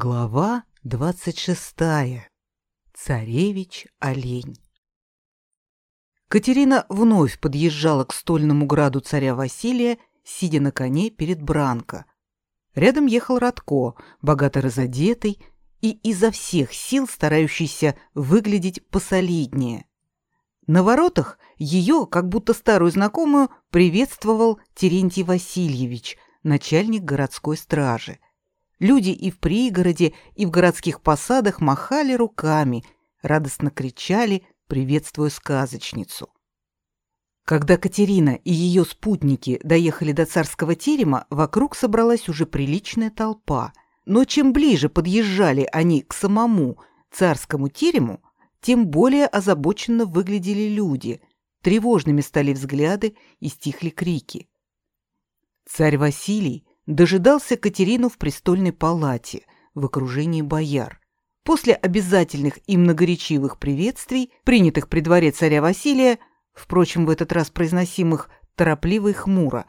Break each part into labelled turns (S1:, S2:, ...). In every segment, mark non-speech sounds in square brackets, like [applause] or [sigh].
S1: Глава двадцать шестая. Царевич-олень. Катерина вновь подъезжала к стольному граду царя Василия, сидя на коне перед Бранко. Рядом ехал Радко, богато разодетый и изо всех сил старающийся выглядеть посолиднее. На воротах ее, как будто старую знакомую, приветствовал Терентий Васильевич, начальник городской стражи – Люди и в пригороде, и в городских посадах махали руками, радостно кричали, приветствуя сказочницу. Когда Катерина и ее спутники доехали до царского терема, вокруг собралась уже приличная толпа. Но чем ближе подъезжали они к самому царскому терему, тем более озабоченно выглядели люди. Тревожными стали взгляды и стихли крики. Царь Василий дожидался Катерину в престольной палате в окружении бояр. После обязательных и многоречивых приветствий, принятых при дворе царя Василия, впрочем, в этот раз произносимых торопливо и хмуро,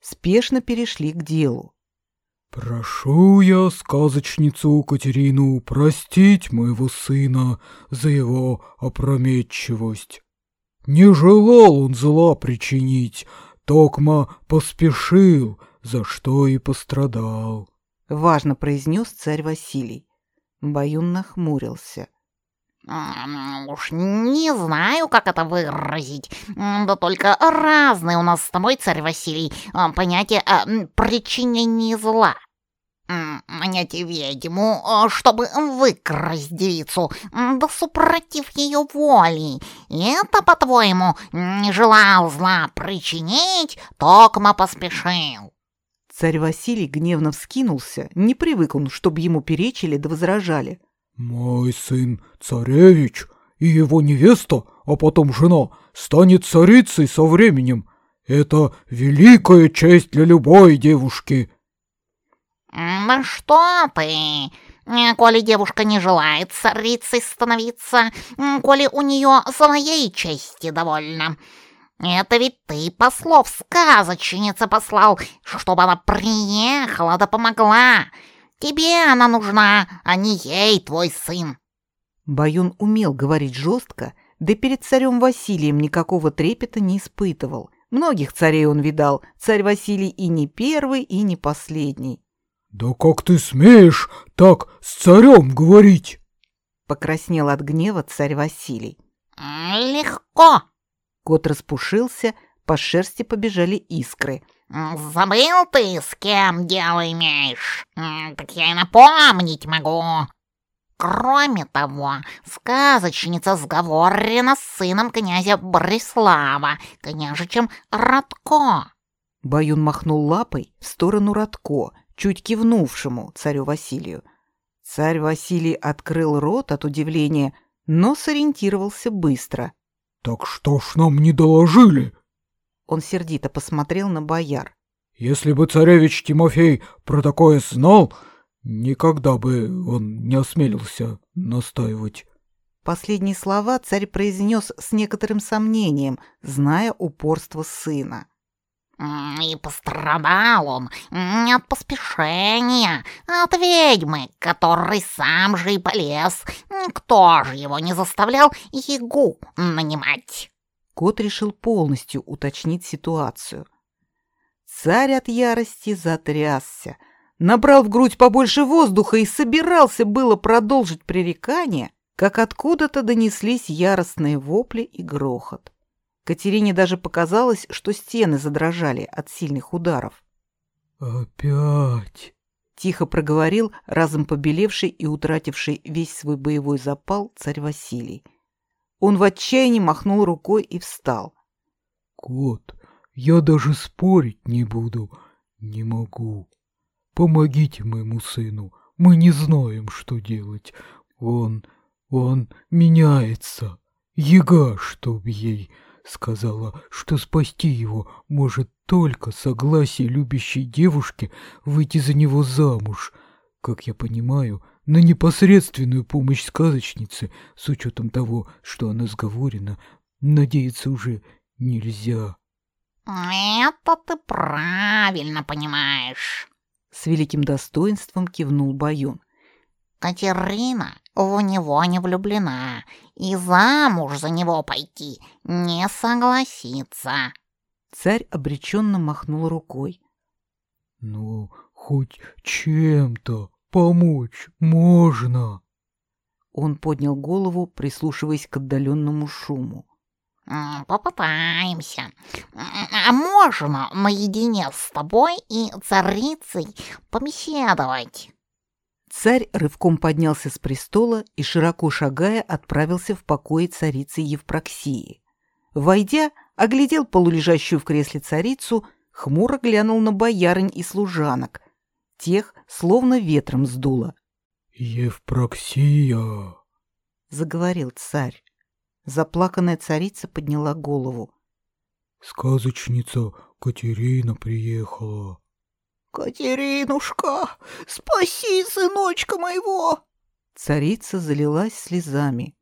S1: спешно перешли к делу.
S2: «Прошу я сказочницу Катерину простить моего сына за его опрометчивость. Не желал он зла причинить, токма поспешил, за что и пострадал.
S1: Важно произнес царь Василий. Баюн нахмурился.
S3: «Уж не знаю, как это выразить. Да только разные у нас с тобой, царь Василий, а, понятие а, причинения зла. Нанять ведьму, а, чтобы выкрасть девицу, да супротив ее воли. Это, по-твоему, не желал зла причинить, токмо поспешил.
S1: Царь Василий гневно вскинулся, не привык он, чтобы ему перечили да возражали.
S2: «Мой сын царевич и его невеста, а потом жена, станет царицей со временем. Это великая честь для любой девушки».
S3: «Да что ты!» Коли девушка не желает царицей становиться, коли у нее своей чести довольно, это ведь ты послов сказочница послал, чтобы она приехала да помогла. Тебе она нужна, а не ей твой сын.
S1: Баюн умел говорить жестко, да перед царем Василием никакого трепета не испытывал. Многих царей он видал, царь Василий и не первый, и не последний.
S2: «Да как ты смеешь так с царем говорить?»
S1: Покраснел от гнева царь Василий.
S3: «Легко!»
S1: Кот распушился, по шерсти побежали искры.
S3: «Забыл ты, с кем дело имеешь? Так я и напомнить могу. Кроме того, сказочница сговорена с сыном князя Борислава, княжичем Радко».
S1: Баюн махнул лапой в сторону Радко, чуть кивнувшему царю Василию. Царь Василий открыл рот от удивления, но сориентировался быстро.
S2: «Так что ж нам не доложили?»
S1: Он сердито посмотрел на бояр.
S2: «Если бы царевич Тимофей про такое знал, никогда бы он не осмелился настаивать».
S1: Последние слова царь произнес с некоторым сомнением, зная упорство сына.
S3: И пострадал он не от поспешения, а от ведьмы, который сам же и полез. Кто же его не заставлял ягу нанимать?
S1: Кот решил полностью уточнить ситуацию. Царь от ярости затрясся, набрал в грудь побольше воздуха и собирался было продолжить пререкание, как откуда-то донеслись яростные вопли и грохот. Катерине даже показалось, что стены задрожали от сильных ударов.
S2: «Опять!»
S1: — тихо проговорил разом побелевший и утративший весь свой боевой запал царь Василий. Он в отчаянии махнул рукой и встал.
S2: «Кот, я даже спорить не буду, не могу. Помогите моему сыну, мы не знаем, что делать. Он, он меняется. Яга, чтоб ей...» сказала, что спасти его может только согласие любящей девушки выйти за него замуж. Как я понимаю, на непосредственную помощь сказочницы, с учетом того, что она сговорена, надеяться уже нельзя.
S3: «Это ты правильно понимаешь», —
S1: с великим достоинством кивнул Баюн.
S3: Катерина в него не влюблена и замуж за него пойти не согласится.
S1: Царь обреченно махнул рукой.
S2: Ну, хоть чем-то помочь можно.
S1: Он поднял голову, прислушиваясь к отдаленному шуму.
S3: «Попытаемся. А можно наедине с тобой и царицей побеседовать?»
S1: Царь рывком поднялся с престола и, широко шагая, отправился в покои царицы Евпроксии. Войдя, оглядел полулежащую в кресле царицу, хмуро глянул на боярынь и служанок. Тех словно ветром сдуло.
S2: «Евпроксия!»
S1: — заговорил царь. Заплаканная царица подняла голову.
S2: «Сказочница Катерина приехала».
S4: «Катеринушка, спаси сыночка моего!»
S1: Царица залилась слезами.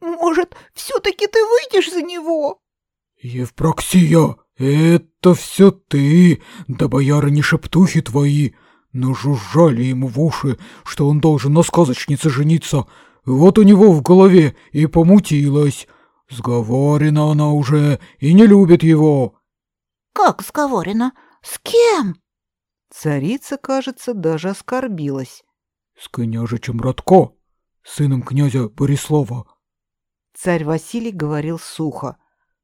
S4: «Может, все-таки ты выйдешь за него?»
S2: «Евпроксия, это все ты, да боярыни шептухи твои, нажужжали ему в уши, что он должен на сказочнице жениться, вот у него в голове и помутилось. Сговорена она уже и не любит его».
S4: «Как сговорена? С кем?»
S1: Царица, кажется, даже оскорбилась.
S2: «С княжичем Радко, сыном князя Борислава».
S1: Царь Василий говорил сухо.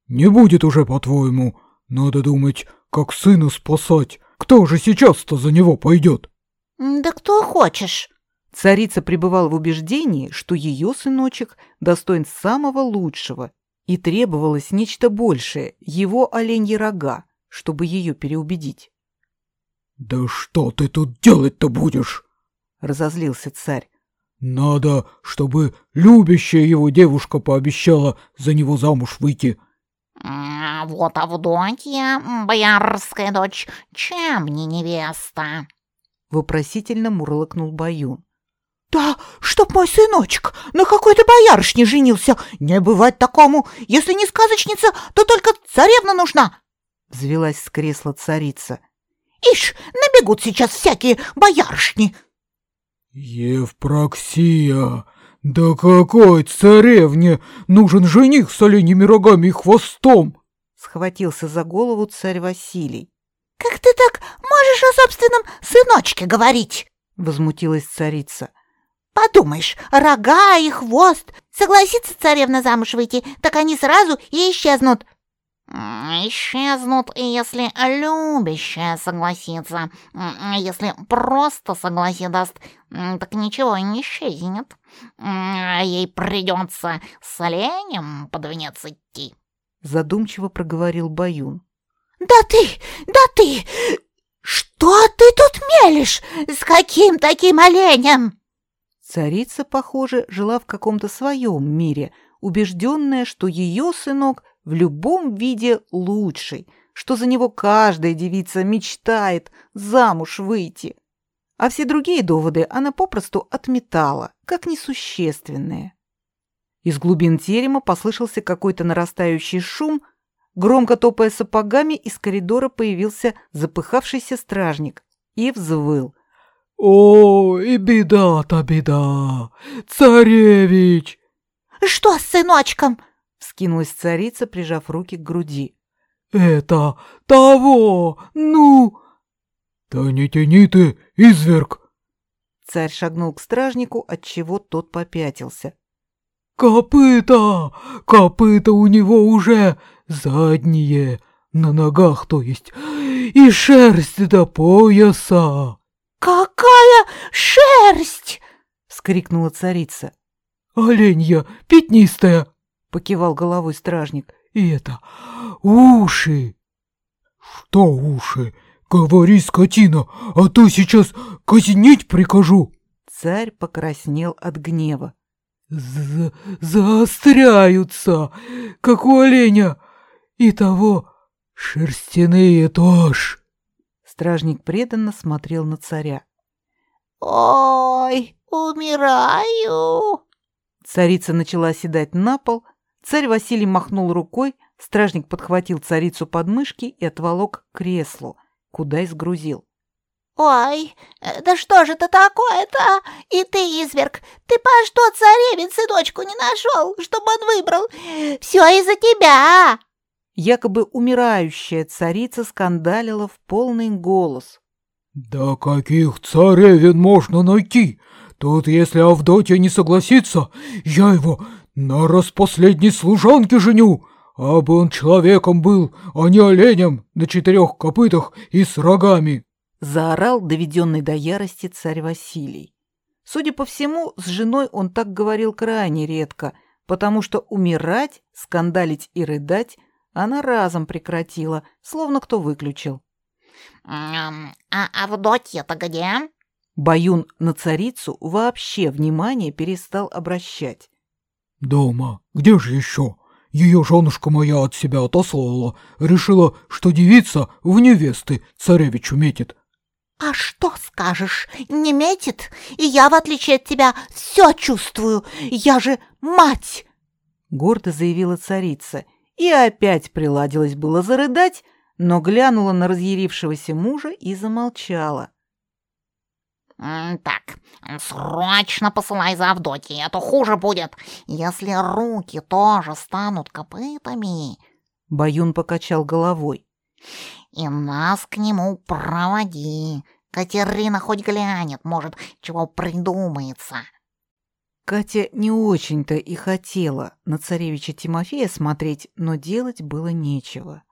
S2: «Не будет уже, по-твоему. Надо думать, как сына спасать. Кто же сейчас-то за него пойдет?»
S4: «Да кто хочешь».
S1: Царица пребывала в убеждении, что ее сыночек достоин самого лучшего, и требовалось нечто большее, его оленьи рога, чтобы ее переубедить.
S2: «Да что ты тут делать-то будешь?»
S1: — разозлился царь.
S2: «Надо, чтобы любящая его девушка пообещала за него замуж выйти».
S3: «Вот Авдотья, боярская дочь, чем не невеста?»
S1: — вопросительно мурлыкнул Баюн.
S4: «Да, чтоб мой сыночек на какой-то боярышне женился! Не бывать такому! Если не сказочница, то только царевна нужна!»
S1: Взвелась с кресла царица.
S4: Ишь, набегут сейчас всякие боярышни.
S2: Евпроксия, да какой царевне нужен жених с оленями рогами и хвостом?
S1: Схватился за голову царь Василий.
S4: Как ты так можешь о собственном сыночке говорить? Возмутилась царица. Подумаешь, рога и хвост. Согласится царевна замуж выйти, так они сразу и исчезнут.
S3: Исчезнут, если любящая согласится. Если просто согласие даст, так ничего не исчезнет. Ей придется с оленем под венец идти.
S1: Задумчиво проговорил Баюн.
S4: Да ты, да ты! Что ты тут мелешь? С каким таким оленем?
S1: Царица, похоже, жила в каком-то своем мире, убежденная, что ее сынок — в любом виде лучший, что за него каждая девица мечтает замуж выйти. А все другие доводы она попросту отметала, как несущественные. Из глубин терема послышался какой-то нарастающий шум, громко топая сапогами, из коридора появился запыхавшийся стражник и взвыл.
S2: «О, и беда-то беда! Царевич!»
S4: «Что с сыночком?»
S1: Скинулась царица, прижав руки к груди.
S2: «Это того! Ну!» «Да не тяни ты, изверг!»
S1: Царь шагнул к стражнику, отчего тот попятился.
S2: «Копыта! Копыта у него уже задние, на ногах, то есть, и шерсть до пояса!»
S4: «Какая шерсть!»
S1: — вскрикнула царица.
S2: «Оленья, пятнистая!»
S1: Покивал головой стражник.
S2: И это уши. Что уши? Говори, скотина, а то сейчас казнить прикажу.
S1: Царь покраснел от гнева.
S2: За заостряются, как у оленя, и того шерстяные тоже.
S1: Стражник преданно смотрел на царя.
S4: «Ой, умираю!»
S1: Царица начала оседать на пол, Царь Василий махнул рукой, стражник подхватил царицу под мышки и отволок к креслу, куда и сгрузил.
S4: «Ой, э, да что же это такое-то? И ты, изверг, ты по что царевице дочку не нашел, чтобы он выбрал? Все из-за тебя!»
S1: Якобы умирающая царица скандалила в полный голос.
S2: «Да каких царевин можно найти? Тут, если Авдотья не согласится, я его на распоследней служанке женю, а бы он человеком был, а не оленем на четырех копытах и с рогами!»
S1: Заорал доведенный до ярости царь Василий. Судя по всему, с женой он так говорил крайне редко, потому что умирать, скандалить и рыдать она разом прекратила, словно кто выключил.
S3: «А Авдотья-то где?»
S1: Баюн на царицу вообще внимание перестал обращать.
S2: «Дома. Где же еще? Ее женушка моя от себя отослала. Решила, что девица в невесты царевичу метит.
S4: «А что скажешь? Не метит? И я, в отличие от тебя, все чувствую. Я же мать!»
S1: Гордо заявила царица и опять приладилась было зарыдать, но глянула на разъярившегося мужа и замолчала.
S3: «Так, срочно посылай за Авдотьей, а то хуже будет, если руки тоже станут копытами».
S1: Баюн покачал головой.
S3: «И нас к нему проводи. Катерина хоть глянет, может, чего придумается».
S1: Катя не очень-то и хотела на царевича Тимофея смотреть, но делать было нечего.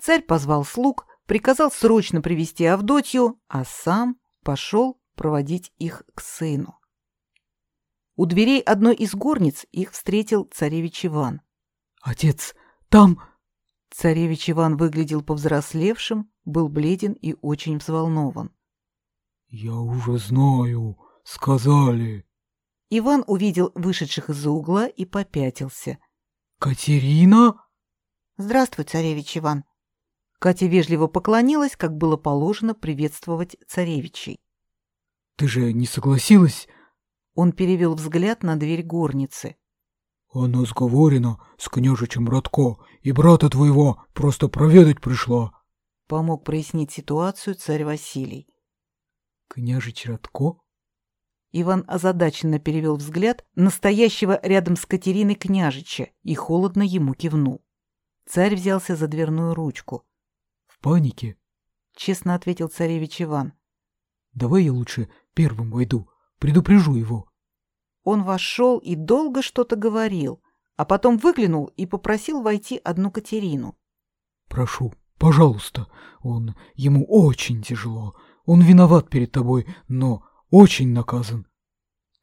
S1: Царь позвал слуг, приказал срочно привести Авдотью, а сам пошел проводить их к сыну. У дверей одной из горниц их встретил царевич Иван.
S2: «Отец, там...»
S1: Царевич Иван выглядел повзрослевшим, был бледен и очень взволнован.
S2: «Я уже знаю, сказали».
S1: Иван увидел вышедших из-за угла и попятился.
S2: «Катерина?»
S1: «Здравствуй, царевич Иван». Катя вежливо поклонилась, как было положено приветствовать царевичей.
S2: Ты же не согласилась?
S1: Он перевел взгляд на дверь горницы.
S2: Она сговорена с княжичем Радко, и брата твоего просто проведать пришла.
S1: Помог прояснить ситуацию царь Василий.
S2: Княжич Радко?
S1: Иван озадаченно перевел взгляд настоящего рядом с Катериной княжича и холодно ему кивнул. Царь взялся за дверную ручку.
S2: — В панике?
S1: — честно ответил царевич Иван.
S2: — Давай я лучше Первым войду, предупрежу его.
S1: Он вошел и долго что-то говорил, а потом выглянул и попросил войти одну Катерину.
S2: Прошу, пожалуйста, он ему очень тяжело. Он виноват перед тобой, но очень наказан.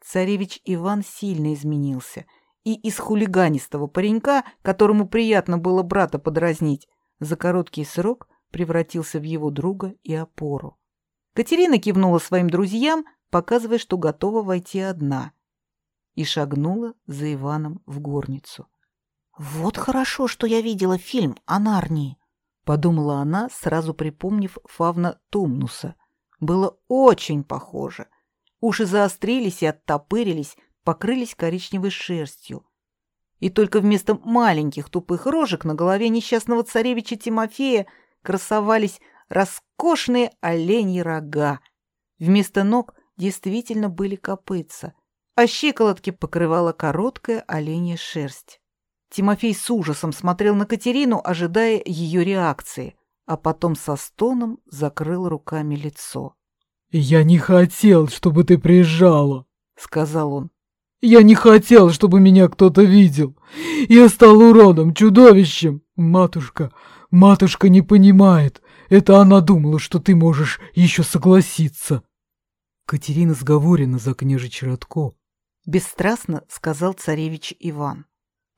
S1: Царевич Иван сильно изменился, и из хулиганистого паренька, которому приятно было брата подразнить, за короткий срок превратился в его друга и опору. Катерина кивнула своим друзьям, показывая, что готова войти одна, и шагнула за Иваном в горницу. «Вот хорошо, что я видела фильм о Нарнии», — подумала она, сразу припомнив Фавна Тумнуса. Было очень похоже. Уши заострились и оттопырились, покрылись коричневой шерстью. И только вместо маленьких тупых рожек на голове несчастного царевича Тимофея красовались роскошные оленьи рога. Вместо ног действительно были копытца, а щиколотки покрывала короткая оленья шерсть. Тимофей с ужасом смотрел на Катерину, ожидая ее реакции, а потом со стоном закрыл руками лицо.
S2: «Я не хотел, чтобы ты приезжала», — сказал он. «Я не хотел, чтобы меня кто-то видел. Я стал уродом, чудовищем. Матушка, матушка не понимает. Это она думала, что ты можешь еще согласиться. Катерина сговорена за княжич Радко.
S1: Бесстрастно сказал царевич Иван.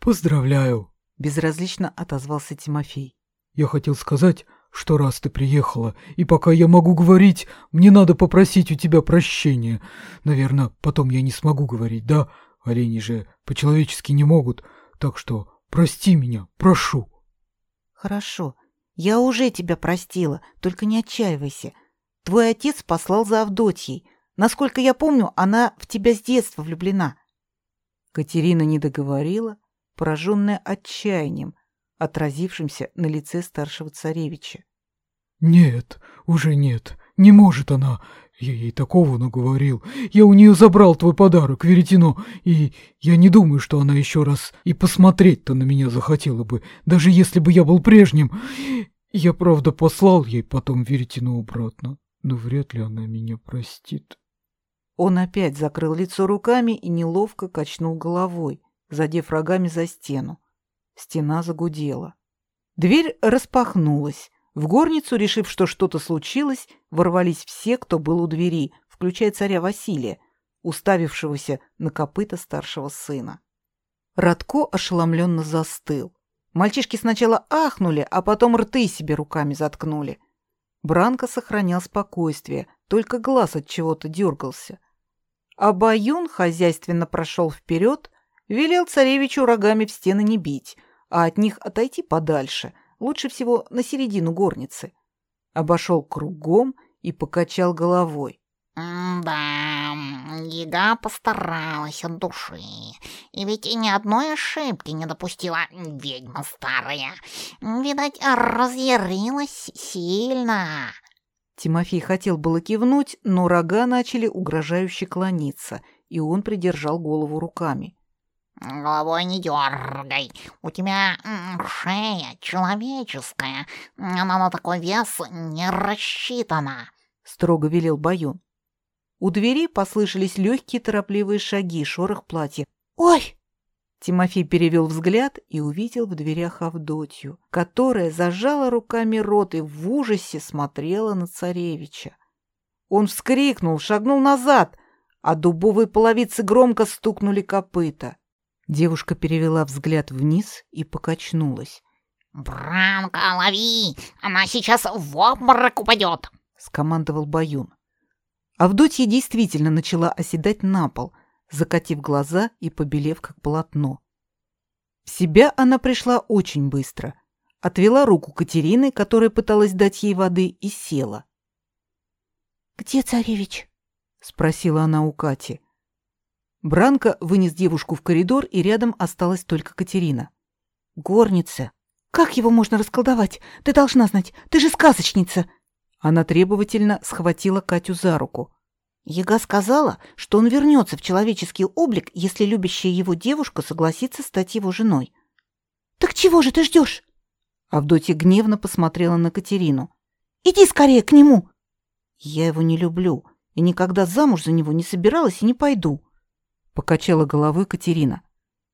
S2: Поздравляю.
S1: Безразлично отозвался Тимофей.
S2: Я хотел сказать, что раз ты приехала, и пока я могу говорить, мне надо попросить у тебя прощения. Наверное, потом я не смогу говорить, да? Олени же по-человечески не могут, так что прости меня, прошу.
S1: Хорошо, я уже тебя простила, только не отчаивайся. Твой отец послал за Авдотьей. Насколько я помню, она в тебя с детства влюблена. Катерина не договорила, пораженная отчаянием, отразившимся на лице старшего царевича.
S2: Нет, уже нет, Не может она. Я ей такого наговорил. Я у нее забрал твой подарок, веретено, и я не думаю, что она еще раз и посмотреть-то на меня захотела бы, даже если бы я был прежним. Я, правда, послал ей потом веретено обратно, но вряд ли она меня простит.
S1: Он опять закрыл лицо руками и неловко качнул головой, задев рогами за стену. Стена загудела. Дверь распахнулась. В горницу, решив, что что-то случилось, ворвались все, кто был у двери, включая царя Василия, уставившегося на копыта старшего сына. Радко ошеломленно застыл. Мальчишки сначала ахнули, а потом рты себе руками заткнули. Бранко сохранял спокойствие, только глаз от чего-то дергался. А Баюн хозяйственно прошел вперед, велел царевичу рогами в стены не бить, а от них отойти подальше, лучше всего на середину горницы. Обошел кругом и покачал головой.
S3: «Да, Ега постаралась от души, и ведь и ни одной ошибки не допустила ведьма старая. Видать, разъярилась сильно».
S1: Тимофей хотел было кивнуть, но рога начали угрожающе клониться, и он придержал голову руками.
S3: «Головой не дергай. У тебя шея человеческая. Она на такой вес не рассчитана», —
S1: строго велел Баюн. У двери послышались легкие торопливые шаги, шорох платья.
S4: «Ой!»
S1: Тимофей перевел взгляд и увидел в дверях Авдотью, которая зажала руками рот и в ужасе смотрела на царевича. Он вскрикнул, шагнул назад, а дубовые половицы громко стукнули копыта. Девушка перевела взгляд вниз и покачнулась.
S3: «Бранка, лови! Она сейчас в обморок упадет!»
S1: — скомандовал Баюн. Авдотья действительно начала оседать на пол, закатив глаза и побелев как полотно. В себя она пришла очень быстро. Отвела руку Катерины, которая пыталась дать ей воды, и села.
S4: «Где царевич?» — спросила она у Кати.
S1: Бранко вынес девушку в коридор, и рядом осталась только Катерина.
S4: «Горница! Как его можно расколдовать? Ты должна знать, ты же сказочница!»
S1: Она требовательно схватила Катю за руку.
S4: Яга сказала, что он вернется в человеческий облик, если любящая его девушка согласится стать его женой. «Так чего же ты ждешь?»
S1: Авдотья гневно посмотрела на Катерину.
S4: «Иди скорее к нему!»
S1: «Я его не люблю и никогда замуж за него не собиралась и не пойду», покачала головой Катерина.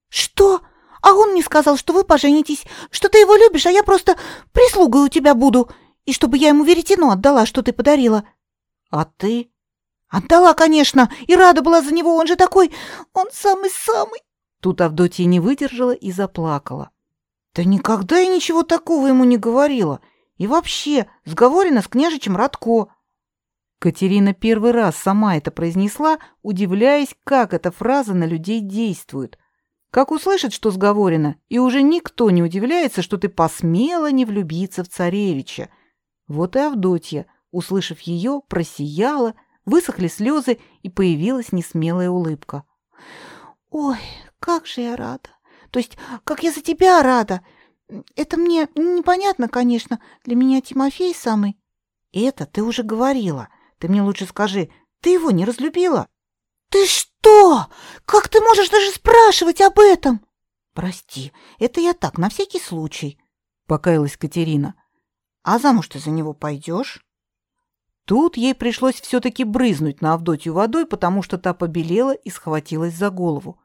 S4: Что? А он мне сказал, что вы поженитесь, что ты его любишь, а я просто прислугой у тебя буду, и чтобы я ему веретено отдала, что ты подарила.
S1: А ты?
S4: Отдала, конечно, и рада была за него, он же такой, он самый-самый.
S1: Тут Авдотья не выдержала и заплакала.
S4: Да никогда я ничего такого ему не говорила. И вообще, сговорена с княжичем Радко.
S1: Катерина первый раз сама это произнесла, удивляясь, как эта фраза на людей действует. Как услышит, что сговорено, и уже никто не удивляется, что ты посмела не влюбиться в царевича. Вот и Авдотья, услышав ее, просияла, высохли слезы, и появилась несмелая улыбка.
S4: «Ой, как же я рада! То есть, как я за тебя рада! Это мне непонятно, конечно, для меня Тимофей самый...»
S1: «Это ты уже говорила», ты мне лучше скажи, ты его не разлюбила?
S4: Ты что? Как ты можешь даже спрашивать об этом?
S1: Прости, это я так, на всякий случай, покаялась Катерина. А замуж ты за него пойдешь? Тут ей пришлось все-таки брызнуть на Авдотью водой, потому что та побелела и схватилась за голову.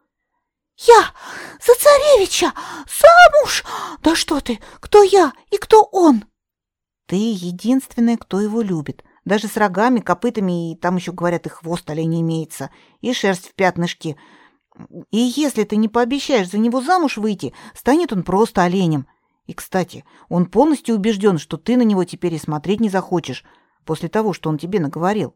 S4: «Я за царевича! Замуж! Да что ты! Кто я и кто он?»
S1: «Ты единственная, кто его любит. Даже с рогами, копытами, и там еще, говорят, и хвост оленя имеется, и шерсть в пятнышке. И если ты не пообещаешь за него замуж выйти, станет он просто оленем. И, кстати, он полностью убежден, что ты на него теперь и смотреть не захочешь, после того, что он тебе наговорил.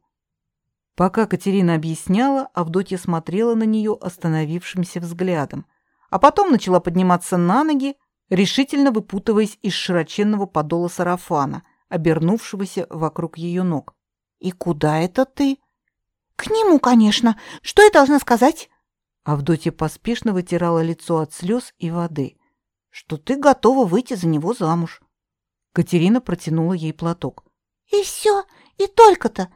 S1: Пока Катерина объясняла, Авдотья смотрела на нее остановившимся взглядом, а потом начала подниматься на ноги, решительно выпутываясь из широченного подола сарафана, обернувшегося вокруг ее ног.
S4: «И куда это ты?» «К нему, конечно. Что я должна сказать?»
S1: Авдотья поспешно вытирала лицо от слез и воды. «Что ты готова выйти за него замуж?» Катерина протянула ей платок.
S4: «И все? И только-то.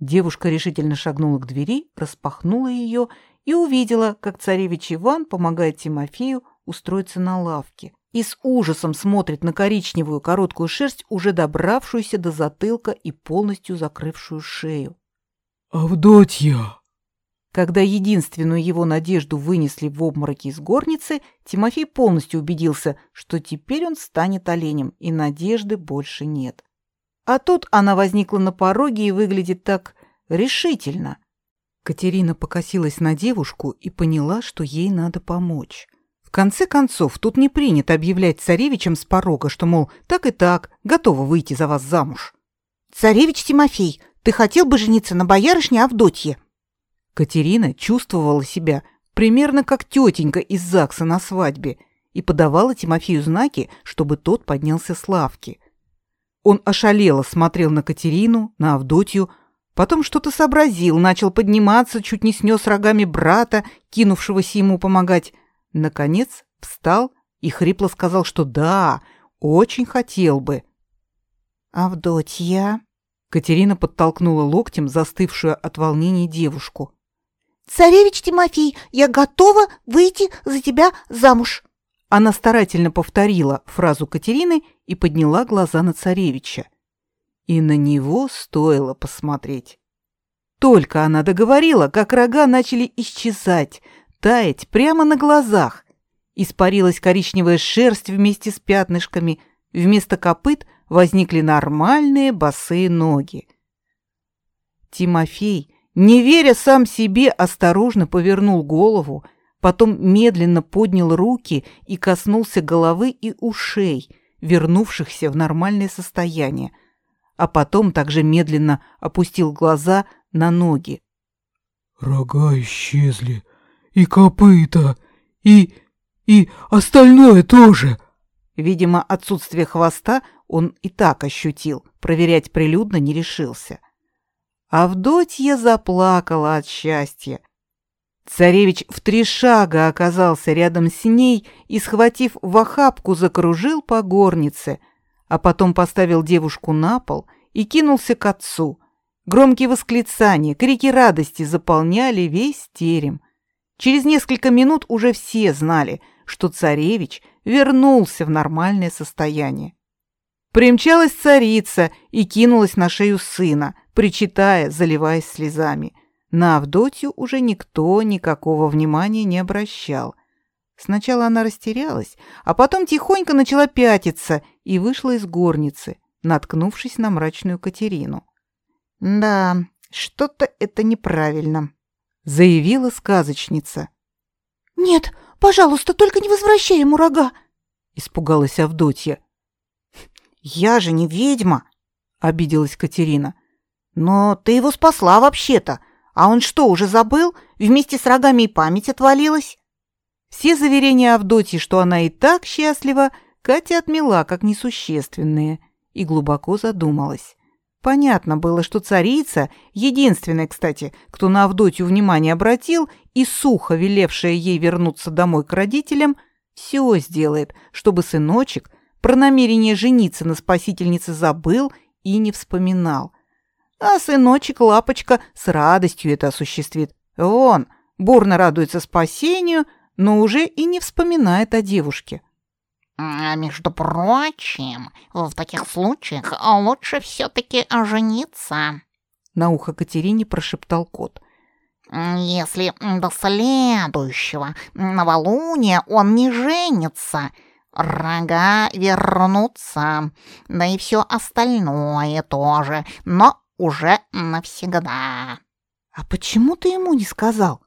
S1: Девушка решительно шагнула к двери, распахнула ее и увидела, как царевич Иван помогает Тимофею устроиться на лавке и с ужасом смотрит на коричневую короткую шерсть, уже добравшуюся до затылка и полностью закрывшую шею.
S2: «Авдотья!»
S1: Когда единственную его надежду вынесли в обмороки из горницы, Тимофей полностью убедился, что теперь он станет оленем, и надежды больше нет. А тут она возникла на пороге и выглядит так решительно. Катерина покосилась на девушку и поняла, что ей надо помочь. В конце концов, тут не принято объявлять царевичем с порога, что, мол, так и так, готова выйти за вас замуж.
S4: «Царевич Тимофей, ты хотел бы жениться на боярышне Авдотье?»
S1: Катерина чувствовала себя примерно как тетенька из ЗАГСа на свадьбе и подавала Тимофею знаки, чтобы тот поднялся с лавки. Он ошалело смотрел на Катерину, на Авдотью, потом что-то сообразил, начал подниматься, чуть не снес рогами брата, кинувшегося ему помогать. Наконец встал и хрипло сказал, что да, очень хотел бы.
S4: «Авдотья...»
S1: Катерина подтолкнула локтем застывшую от волнения девушку.
S4: «Царевич Тимофей, я готова выйти за тебя замуж!»
S1: Она старательно повторила фразу Катерины и подняла глаза на царевича. И на него стоило посмотреть. Только она договорила, как рога начали исчезать, таять прямо на глазах. Испарилась коричневая шерсть вместе с пятнышками, вместо копыт возникли нормальные босые ноги. Тимофей не веря сам себе, осторожно повернул голову, потом медленно поднял руки и коснулся головы и ушей, вернувшихся в нормальное состояние, а потом также медленно опустил глаза на ноги.
S2: «Рога исчезли, и копыта, и... и остальное тоже!»
S1: Видимо, отсутствие хвоста он и так ощутил, проверять прилюдно не решился. Авдотья заплакала от счастья. Царевич в три шага оказался рядом с ней и, схватив в охапку, закружил по горнице, а потом поставил девушку на пол и кинулся к отцу. Громкие восклицания, крики радости заполняли весь терем. Через несколько минут уже все знали, что царевич вернулся в нормальное состояние. Примчалась царица и кинулась на шею сына, причитая, заливаясь слезами. На Авдотью уже никто никакого внимания не обращал. Сначала она растерялась, а потом тихонько начала пятиться и вышла из горницы, наткнувшись на мрачную Катерину. «Да, что-то это неправильно», — заявила сказочница.
S4: «Нет, пожалуйста, только не возвращай ему рога!»
S1: — испугалась Авдотья.
S4: «Я же не ведьма!» — обиделась Катерина. Но ты его спасла вообще-то. А он что, уже забыл? Вместе с рогами и память отвалилась?
S1: Все заверения Авдотьи, что она и так счастлива, Катя отмела как несущественные и глубоко задумалась. Понятно было, что царица, единственная, кстати, кто на Авдотью внимание обратил и сухо велевшая ей вернуться домой к родителям, все сделает, чтобы сыночек про намерение жениться на спасительнице забыл и не вспоминал. А сыночек Лапочка с радостью это осуществит. Вон, бурно радуется спасению, но уже и не вспоминает о девушке.
S3: А между прочим, в таких случаях лучше все-таки жениться.
S1: На ухо Катерине прошептал кот.
S3: Если до следующего новолуния он не женится, рога вернутся, да и все остальное тоже, но уже навсегда.
S1: А почему ты ему не сказал?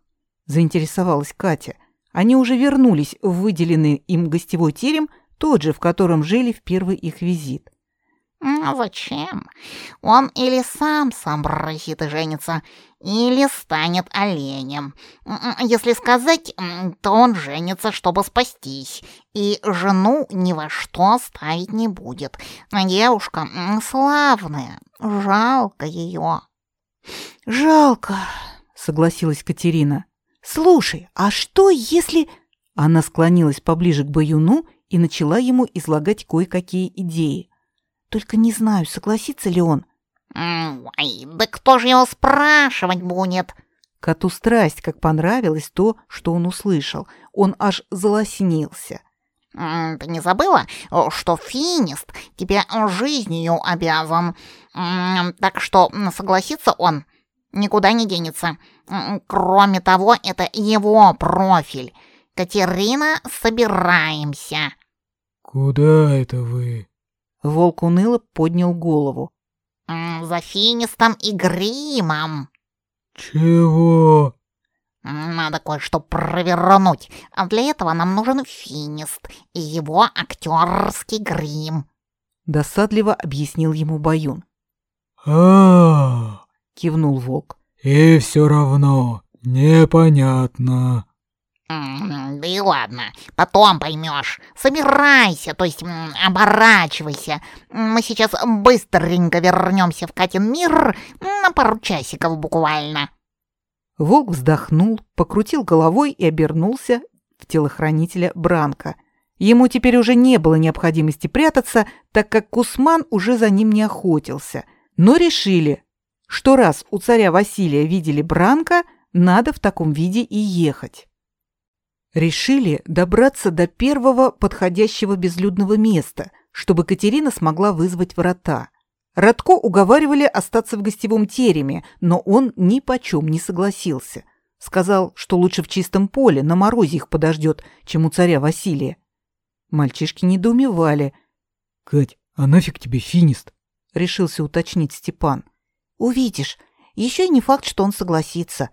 S1: заинтересовалась Катя. Они уже вернулись в выделенный им гостевой терем, тот же, в котором жили в первый их визит.
S3: А зачем? Он или сам сообразит и женится, или станет оленем. Если сказать, то он женится, чтобы спастись, и жену ни во что ставить не будет. Девушка славная, жалко ее.
S1: Жалко, согласилась Катерина. Слушай, а что если... Она склонилась поближе к Баюну и начала ему излагать кое-какие идеи. Только не знаю, согласится ли он.
S3: Ой, да кто же его спрашивать будет?
S1: Коту страсть, как понравилось то, что он услышал. Он аж залоснился.
S3: Ты не забыла, что Финист тебе жизнью обязан? Так что согласится он никуда не денется. Кроме того, это его профиль. Катерина, собираемся.
S2: Куда это вы?
S1: Волк уныло поднял голову.
S3: За Финистом и Гримом.
S2: Чего?
S3: Надо кое-что провернуть. А для этого нам нужен Финист и его актерский грим.
S1: Досадливо объяснил ему Баюн.
S2: а, -а, -а
S1: кивнул волк.
S2: И все равно непонятно.
S3: Да и ладно, потом поймешь. Собирайся, то есть оборачивайся. Мы сейчас быстренько вернемся в Катин мир на пару часиков буквально.
S1: Волк вздохнул, покрутил головой и обернулся в телохранителя Бранка. Ему теперь уже не было необходимости прятаться, так как Кусман уже за ним не охотился. Но решили, что раз у царя Василия видели Бранка, надо в таком виде и ехать. Решили добраться до первого подходящего безлюдного места, чтобы Катерина смогла вызвать врата. Радко уговаривали остаться в гостевом тереме, но он ни почем не согласился. Сказал, что лучше в чистом поле, на морозе их подождет, чем у царя Василия. Мальчишки недоумевали.
S2: — Кать, а нафиг тебе финист?
S1: — решился уточнить Степан.
S4: — Увидишь. Еще и не факт, что он согласится.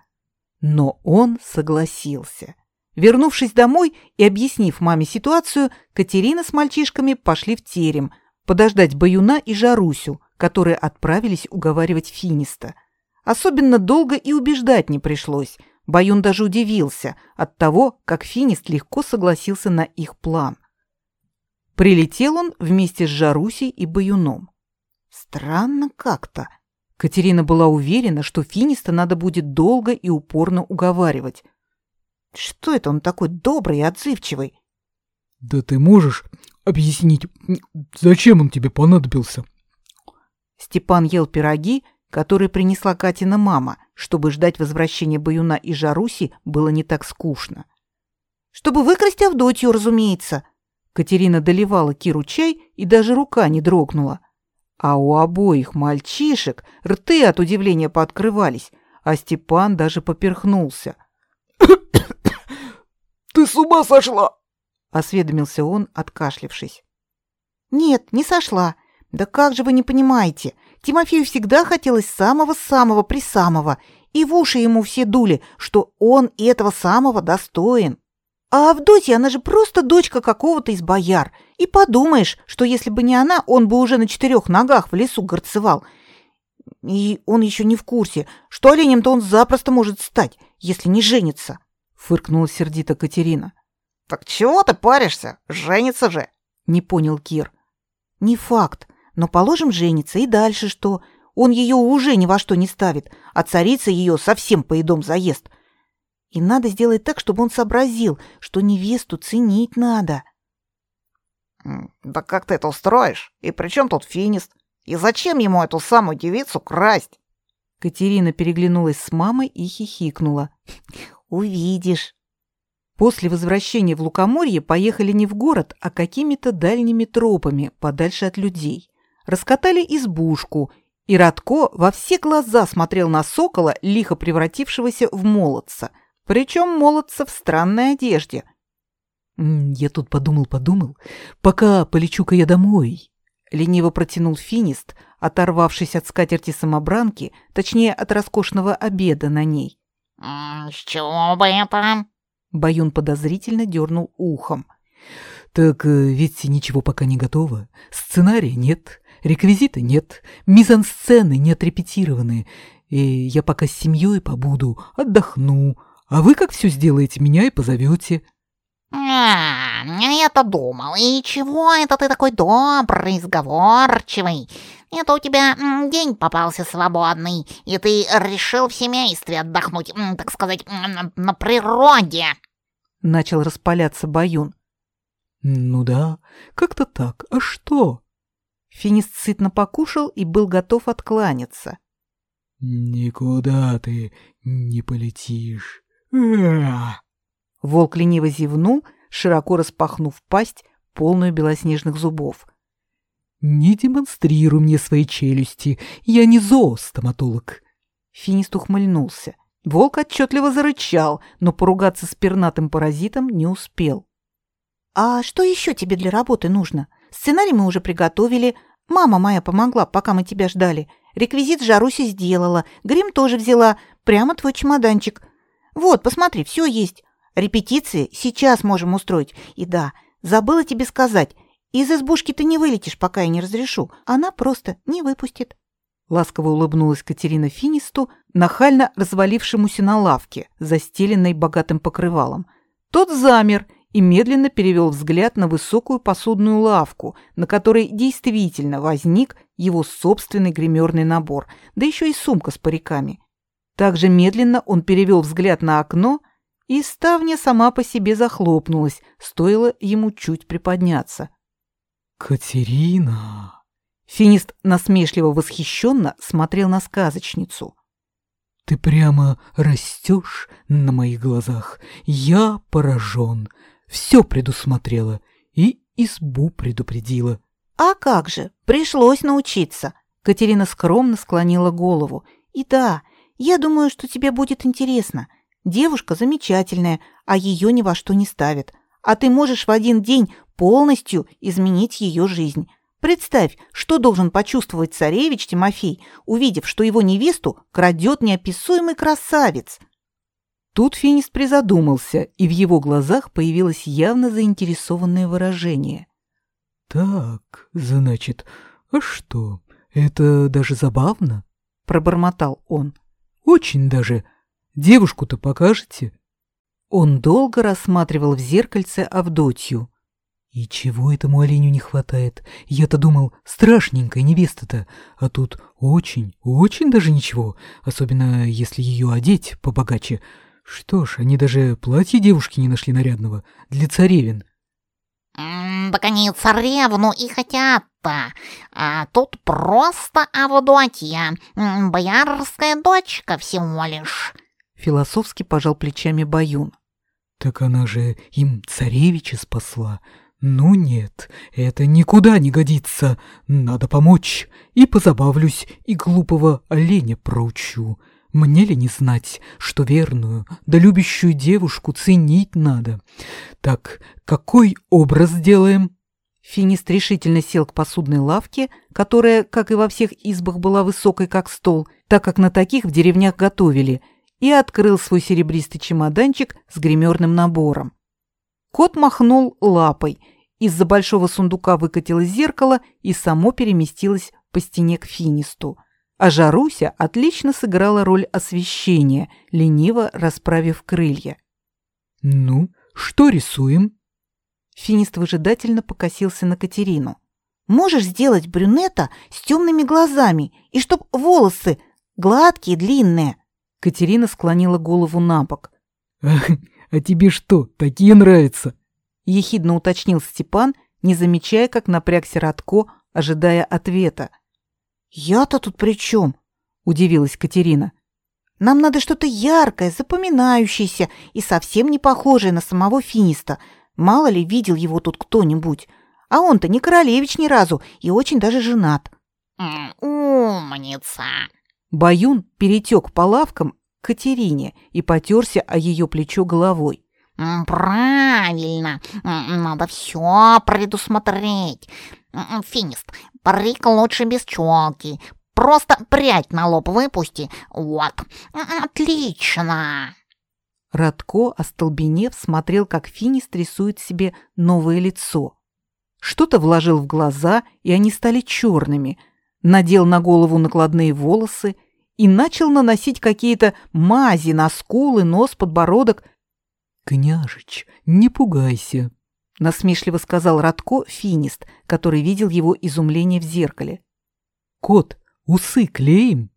S1: Но он согласился. Вернувшись домой и объяснив маме ситуацию, Катерина с мальчишками пошли в терем, подождать Баюна и Жарусю, которые отправились уговаривать Финиста. Особенно долго и убеждать не пришлось. Баюн даже удивился от того, как Финист легко согласился на их план. Прилетел он вместе с Жарусей и Баюном. Странно как-то. Катерина была уверена, что Финиста надо будет долго и упорно уговаривать. Что это он такой добрый и отзывчивый?
S2: Да ты можешь объяснить, зачем он тебе понадобился?
S1: Степан ел пироги, которые принесла Катина мама, чтобы ждать возвращения Баюна и Жаруси было не так скучно.
S4: Чтобы выкрасть Авдотью, разумеется.
S1: Катерина доливала Киру чай, и даже рука не дрогнула. А у обоих мальчишек рты от удивления пооткрывались, а Степан даже поперхнулся –
S2: ты с ума сошла?»
S1: — осведомился он, откашлившись.
S4: «Нет, не сошла. Да как же вы не понимаете? Тимофею всегда хотелось самого-самого при самого, и в уши ему все дули, что он и этого самого достоин. А Авдотья, она же просто дочка какого-то из бояр. И подумаешь, что если бы не она, он бы уже на четырех ногах в лесу горцевал. И он еще не в курсе, что оленем-то он запросто может стать, если не женится
S1: фыркнула сердито Катерина.
S3: Так чего ты паришься? Женится же.
S1: Не понял Кир.
S4: Не факт, но положим женится и дальше что? Он ее уже ни во что не ставит, а царица ее совсем по едом заест. И надо сделать так, чтобы он сообразил, что невесту ценить надо.
S3: Да как ты это устроишь? И при чем тут финист? И зачем ему эту самую девицу красть?
S1: Катерина переглянулась с мамой и хихикнула.
S4: Увидишь.
S1: После возвращения в Лукоморье поехали не в город, а какими-то дальними тропами, подальше от людей. Раскатали избушку, и Радко во все глаза смотрел на сокола, лихо превратившегося в молодца. Причем молодца в странной одежде.
S2: «Я тут подумал-подумал, пока полечу-ка я домой», —
S1: лениво протянул финист, оторвавшись от скатерти самобранки, точнее, от роскошного обеда на ней.
S3: «С чего бы это?»
S1: Баюн подозрительно дернул ухом.
S2: «Так э, ведь ничего пока не готово. Сценария нет, реквизита нет, мизансцены не отрепетированы. И я пока с семьей побуду, отдохну, а вы как все сделаете, меня и позовете».
S3: «А, я-то думал, и чего это ты такой добрый, сговорчивый? Это у тебя день попался свободный, и ты решил в семействе отдохнуть, так сказать, на природе!»
S1: Начал распаляться Баюн.
S2: «Ну да, как-то так. А что?»
S1: Финист сытно покушал и был готов откланяться.
S2: «Никуда ты не полетишь!»
S1: Волк лениво зевнул, широко распахнув пасть, полную белоснежных зубов.
S2: «Не демонстрируй мне свои челюсти, я не зоостоматолог!»
S1: Финист ухмыльнулся. Волк отчетливо зарычал, но поругаться с пернатым паразитом не успел.
S4: «А что еще тебе для работы нужно? Сценарий мы уже приготовили. Мама моя помогла, пока мы тебя ждали. Реквизит Жаруси сделала, грим тоже взяла. Прямо твой чемоданчик. Вот, посмотри, все есть. Репетиции сейчас можем устроить. И да, забыла тебе сказать, из избушки ты не вылетишь, пока я не разрешу. Она просто не выпустит.
S1: Ласково улыбнулась Катерина Финисту, нахально развалившемуся на лавке, застеленной богатым покрывалом. Тот замер и медленно перевел взгляд на высокую посудную лавку, на которой действительно возник его собственный гримерный набор, да еще и сумка с париками. Также медленно он перевел взгляд на окно, и ставня сама по себе захлопнулась, стоило ему чуть приподняться.
S2: «Катерина!»
S1: Финист насмешливо восхищенно смотрел на сказочницу.
S2: «Ты прямо растешь на моих глазах. Я поражен. Все предусмотрела и избу предупредила».
S4: «А как же, пришлось научиться!» Катерина скромно склонила голову. «И да, я думаю, что тебе будет интересно. Девушка замечательная, а ее ни во что не ставят. А ты можешь в один день полностью изменить ее жизнь. Представь, что должен почувствовать царевич Тимофей, увидев, что его невесту крадет неописуемый красавец.
S1: Тут Финист призадумался, и в его глазах появилось явно заинтересованное выражение.
S2: «Так, значит, а что, это даже забавно?» — пробормотал он. «Очень даже. Девушку-то покажете?»
S1: Он долго рассматривал в зеркальце Авдотью.
S2: «И чего этому оленю не хватает? Я-то думал, страшненькая невеста-то, а тут очень, очень даже ничего, особенно если ее одеть побогаче. Что ж, они даже платье девушки не нашли нарядного, для царевин».
S3: «Так они царевну и хотят-то, а тут просто Авдотья, боярская дочка всего лишь».
S1: Философски пожал плечами Баюн.
S2: «Так она же им царевича спасла. Ну нет, это никуда не годится. Надо помочь. И позабавлюсь, и глупого оленя проучу. Мне ли не знать, что верную, да любящую девушку ценить надо? Так, какой образ делаем?»
S1: Финист решительно сел к посудной лавке, которая, как и во всех избах, была высокой, как стол, так как на таких в деревнях готовили – и открыл свой серебристый чемоданчик с гримерным набором. Кот махнул лапой, из-за большого сундука выкатилось зеркало и само переместилось по стене к финисту. А Жаруся отлично сыграла роль освещения, лениво расправив крылья.
S2: «Ну, что рисуем?»
S1: Финист выжидательно покосился на Катерину.
S4: «Можешь сделать брюнета с темными глазами и чтоб волосы гладкие, длинные?»
S1: Катерина склонила голову на бок.
S2: «Ах, а тебе что, такие нравятся?»
S1: Ехидно уточнил Степан, не замечая, как напрягся Радко, ожидая ответа.
S4: «Я-то тут при чем?» – удивилась Катерина.
S1: «Нам надо что-то яркое, запоминающееся и совсем не похожее на самого Финиста. Мало ли видел его тут кто-нибудь. А он-то не королевич ни разу и очень даже женат».
S3: «Умница!»
S1: Баюн перетек по лавкам к Катерине и потерся о ее плечо головой.
S3: «Правильно, надо все предусмотреть. Финист, парик лучше без челки. Просто прядь на лоб выпусти. Вот, отлично!»
S1: Радко, остолбенев, смотрел, как Финист рисует себе новое лицо. Что-то вложил в глаза, и они стали черными, надел на голову накладные волосы и начал наносить какие-то мази на скулы, нос, подбородок.
S2: «Княжич, не пугайся», —
S1: насмешливо сказал Радко финист, который видел его изумление в зеркале.
S2: «Кот, усы клеим?»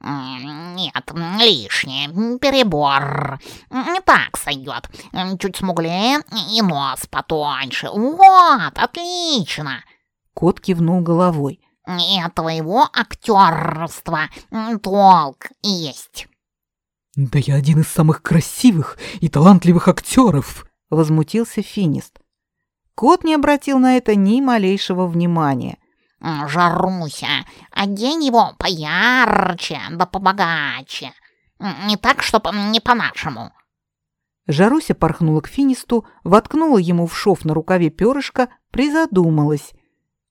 S3: «Нет, лишнее, перебор. Не так сойдет. Чуть смуглее и нос потоньше. Вот, отлично!»
S1: Кот кивнул головой.
S3: «И от твоего актерства толк есть».
S2: «Да я один из самых красивых и талантливых актеров!»
S1: — возмутился Финист. Кот не обратил на это ни малейшего внимания.
S3: «Жаруся, одень его поярче, да побогаче. Не так, чтоб не по-нашему».
S1: Жаруся порхнула к Финисту, воткнула ему в шов на рукаве перышко, призадумалась.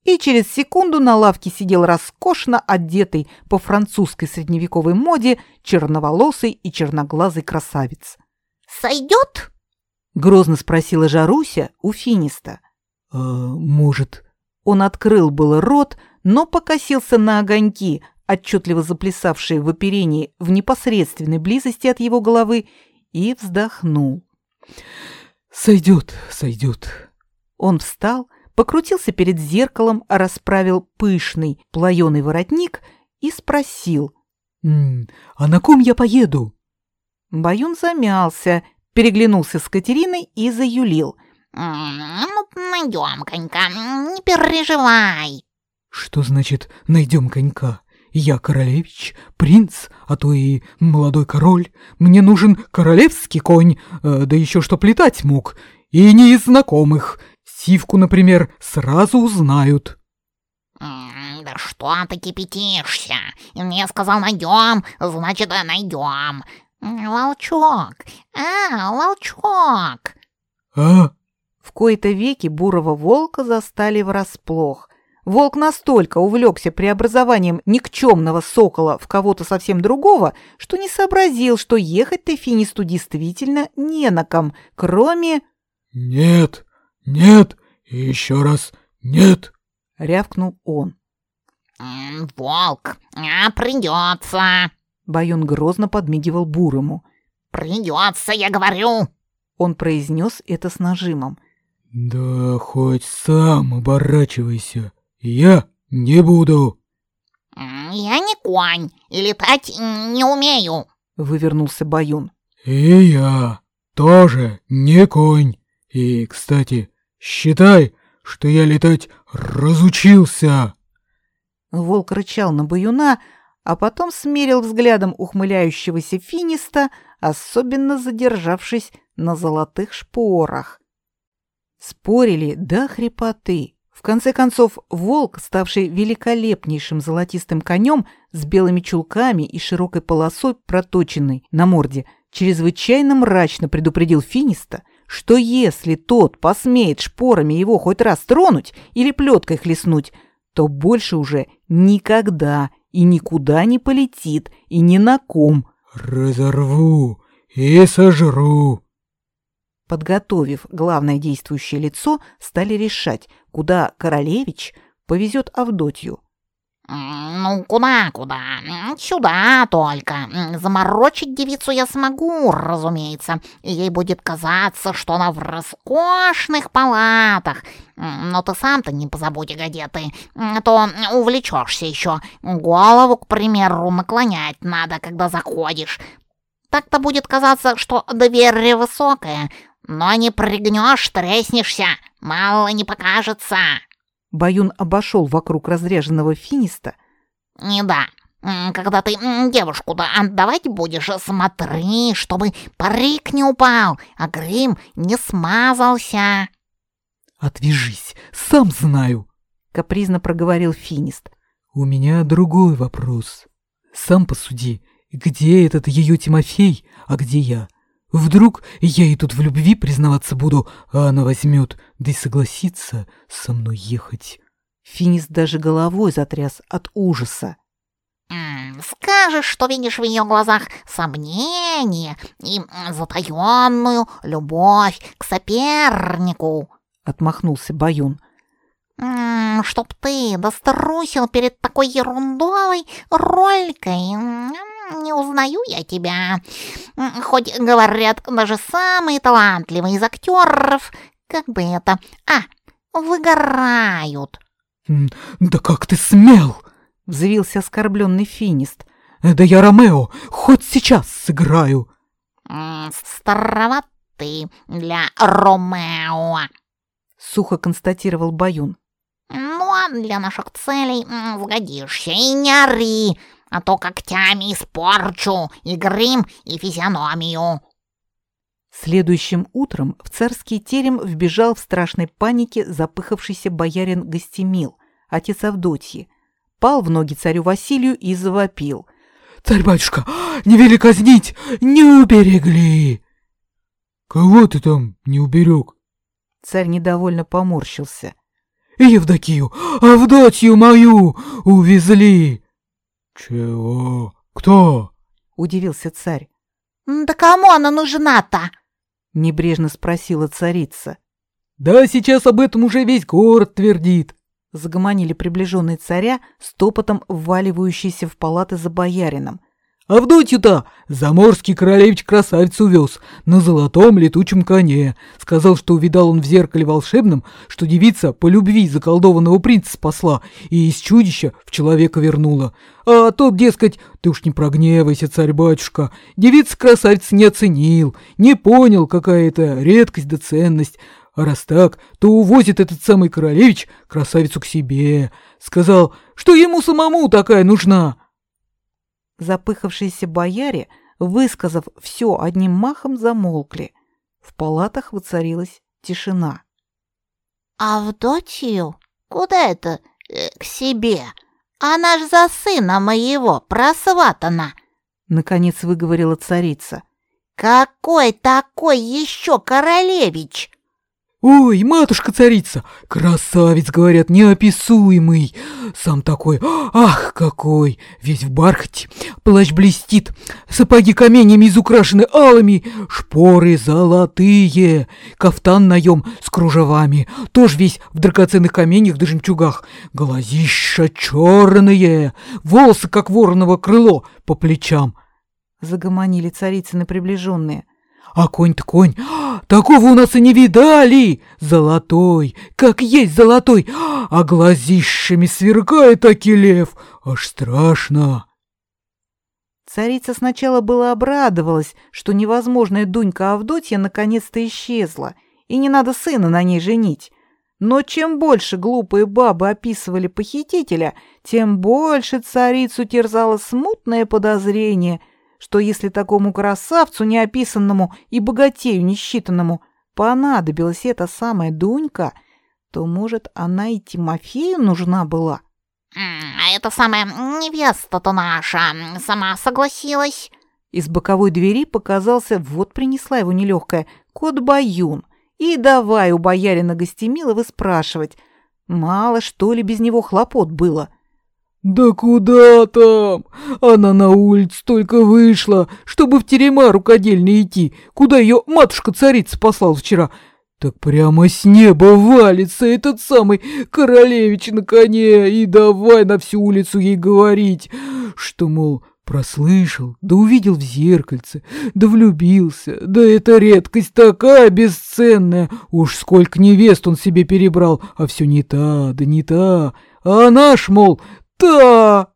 S1: И через секунду на лавке сидел роскошно одетый по французской средневековой моде черноволосый и черноглазый красавец.
S4: «Сойдет?»
S1: — грозно спросила Жаруся у Финиста.
S2: «А, может...»
S1: Он открыл было рот, но покосился на огоньки, отчетливо заплясавшие в оперении в непосредственной близости от его головы, и вздохнул.
S2: «Сойдет, сойдет».
S1: Он встал, покрутился перед зеркалом, расправил пышный плаеный воротник и спросил.
S2: «А на ком я поеду?»
S1: Баюн замялся, переглянулся с Катериной и заюлил.
S3: «Ну, найдем конька, не переживай».
S2: «Что значит «найдем конька»? Я королевич, принц, а то и молодой король. Мне нужен королевский конь, э, да еще чтоб летать мог. И не из знакомых. Сивку, например, сразу узнают».
S3: «Да что ты кипятишься? Мне сказал найдем, значит найдем. Волчок, а, волчок!»
S2: «А?»
S1: В кои-то веки бурого волка застали врасплох. Волк настолько увлекся преобразованием никчемного сокола в кого-то совсем другого, что не сообразил, что ехать-то Финисту действительно не на ком, кроме...
S2: «Нет, нет и еще раз нет!»
S1: — рявкнул он.
S3: «Волк, а придется!»
S1: Баюн грозно подмигивал Бурому.
S3: «Придется, я говорю!»
S1: Он произнес это с нажимом.
S2: «Да хоть сам оборачивайся, я не буду!»
S3: «Я не конь и летать не умею!»
S1: — вывернулся Баюн.
S2: «И я тоже не конь. И, кстати, считай, что я летать разучился!»
S1: Волк рычал на Баюна, а потом смерил взглядом ухмыляющегося финиста, особенно задержавшись на золотых шпорах. Спорили до хрипоты. В конце концов, волк, ставший великолепнейшим золотистым конем с белыми чулками и широкой полосой, проточенной на морде, чрезвычайно мрачно предупредил Финиста, что если тот посмеет шпорами его хоть раз тронуть или плеткой хлестнуть, то больше уже никогда и никуда не полетит и ни на ком.
S2: «Разорву и сожру!»
S1: Подготовив главное действующее лицо, стали решать, куда королевич повезет Авдотью.
S3: «Ну, куда-куда? Сюда только. Заморочить девицу я смогу, разумеется. Ей будет казаться, что она в роскошных палатах. Но ты сам-то не позабудь, где ты, а то увлечешься еще. Голову, к примеру, наклонять надо, когда заходишь. Так-то будет казаться, что доверие высокое, но не пригнешь, треснешься, мало не покажется».
S1: Баюн обошел вокруг разреженного финиста.
S3: «Не да. Когда ты девушку-то отдавать будешь, смотри, чтобы парик не упал, а грим не смазался».
S2: «Отвяжись, сам знаю», —
S1: капризно проговорил финист.
S2: «У меня другой вопрос. Сам посуди, где этот ее Тимофей, а где я? Вдруг я ей тут в любви признаваться буду, а она возьмет, да и согласится со мной ехать.
S1: Финис даже головой затряс от ужаса.
S3: «Скажешь, что видишь в ее глазах сомнение и затаенную любовь к сопернику», —
S1: отмахнулся Баюн.
S3: «Чтоб ты дострусил перед такой ерундовой ролькой, не узнаю я тебя. Хоть, говорят, даже самые талантливые из актеров, как бы это, а, выгорают.
S2: «Да как ты смел!»
S1: — взвился оскорбленный финист.
S2: «Да я Ромео, хоть сейчас сыграю!»
S3: «Староват для Ромео!»
S1: — сухо констатировал Баюн.
S3: «Ну, но для наших целей сгодишься. И не ори, а то когтями испорчу и грим, и физиономию».
S1: Следующим утром в царский терем вбежал в страшной панике запыхавшийся боярин Гостемил, отец Авдотьи, пал в ноги царю Василию и завопил.
S2: «Царь-батюшка, не вели казнить, не уберегли!» «Кого ты там не уберег?»
S1: Царь недовольно поморщился.
S2: «Евдокию, Авдотью мою увезли!» «Чего? Кто?»
S1: — удивился царь.
S4: «Да кому она нужна-то?»
S1: — небрежно спросила царица.
S2: «Да сейчас об этом уже весь город твердит!»
S1: Загомонили приближенные царя, стопотом вваливающиеся в палаты за боярином.
S2: Авдотью-то заморский королевич красавицу вез на золотом летучем коне. Сказал, что увидал он в зеркале волшебном, что девица по любви заколдованного принца спасла и из чудища в человека вернула. А тот, дескать, ты уж не прогневайся, царь-батюшка, девица красавица не оценил, не понял, какая это редкость да ценность. А раз так, то увозит этот самый королевич красавицу к себе. Сказал, что ему самому такая нужна.
S1: Запыхавшиеся бояре, высказав все одним махом, замолкли. В палатах воцарилась тишина.
S4: «Авдотью? Куда это? Э, к себе? Она ж за сына моего просватана!»
S1: Наконец выговорила царица.
S4: «Какой такой еще королевич?»
S2: «Ой, матушка-царица, красавец, говорят, неописуемый, сам такой, ах, какой, весь в бархате, плащ блестит, сапоги каменьями изукрашены алыми, шпоры золотые, кафтан наем с кружевами, тоже весь в драгоценных каменьях да жемчугах, глазища черные, волосы, как вороново крыло, по плечам».
S1: Загомонили царицыны приближенные.
S2: А конь-то конь, такого у нас и не видали! Золотой, как есть золотой, а глазищами сверкает таки лев, аж страшно!»
S1: Царица сначала было обрадовалась, что невозможная Дунька Авдотья наконец-то исчезла, и не надо сына на ней женить. Но чем больше глупые бабы описывали похитителя, тем больше царицу терзало смутное подозрение — что если такому красавцу, неописанному и богатею несчитанному, понадобилась эта самая Дунька, то, может, она и Тимофею нужна была?
S3: «А эта самая невеста-то наша сама согласилась?»
S1: Из боковой двери показался, вот принесла его нелегкая, кот Баюн. И давай у боярина Гостемилова спрашивать, мало что ли без него хлопот было —
S2: «Да куда там? Она на улицу только вышла, чтобы в терема рукодельно идти, куда ее матушка-царица послала вчера. Так прямо с неба валится этот самый королевич на коне, и давай на всю улицу ей говорить, что, мол, прослышал, да увидел в зеркальце, да влюбился, да это редкость такая бесценная, уж сколько невест он себе перебрал, а все не та, да не та». А наш, мол, да!»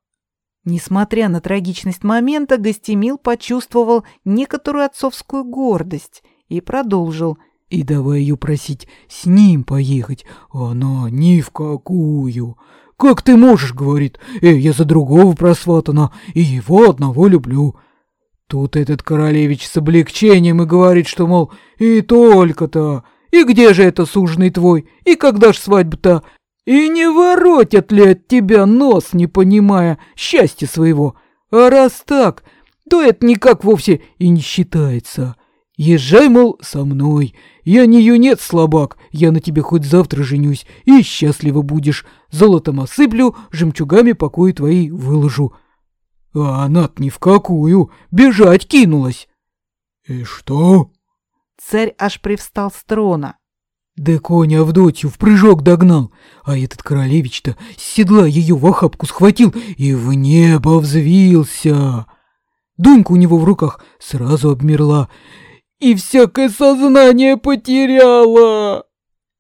S1: Несмотря на трагичность момента, Гостемил почувствовал некоторую отцовскую гордость и продолжил.
S2: «И давай ее просить с ним поехать, она ни в какую. Как ты можешь, — говорит, — э, я за другого просватана, и его одного люблю». Тут этот королевич с облегчением и говорит, что, мол, и только-то, и где же это суженый твой, и когда ж свадьба-то, и не воротят ли от тебя нос, не понимая счастья своего? А раз так, то это никак вовсе и не считается. Езжай, мол, со мной. Я не юнец слабак, я на тебе хоть завтра женюсь, и счастливо будешь. Золотом осыплю, жемчугами покои твои выложу. А она ни в какую, бежать кинулась. И что?
S1: Царь аж привстал с трона.
S2: Да конь Авдотью в прыжок догнал, а этот королевич-то с седла ее в охапку схватил и в небо взвился. Дунька у него в руках сразу обмерла и всякое сознание потеряла.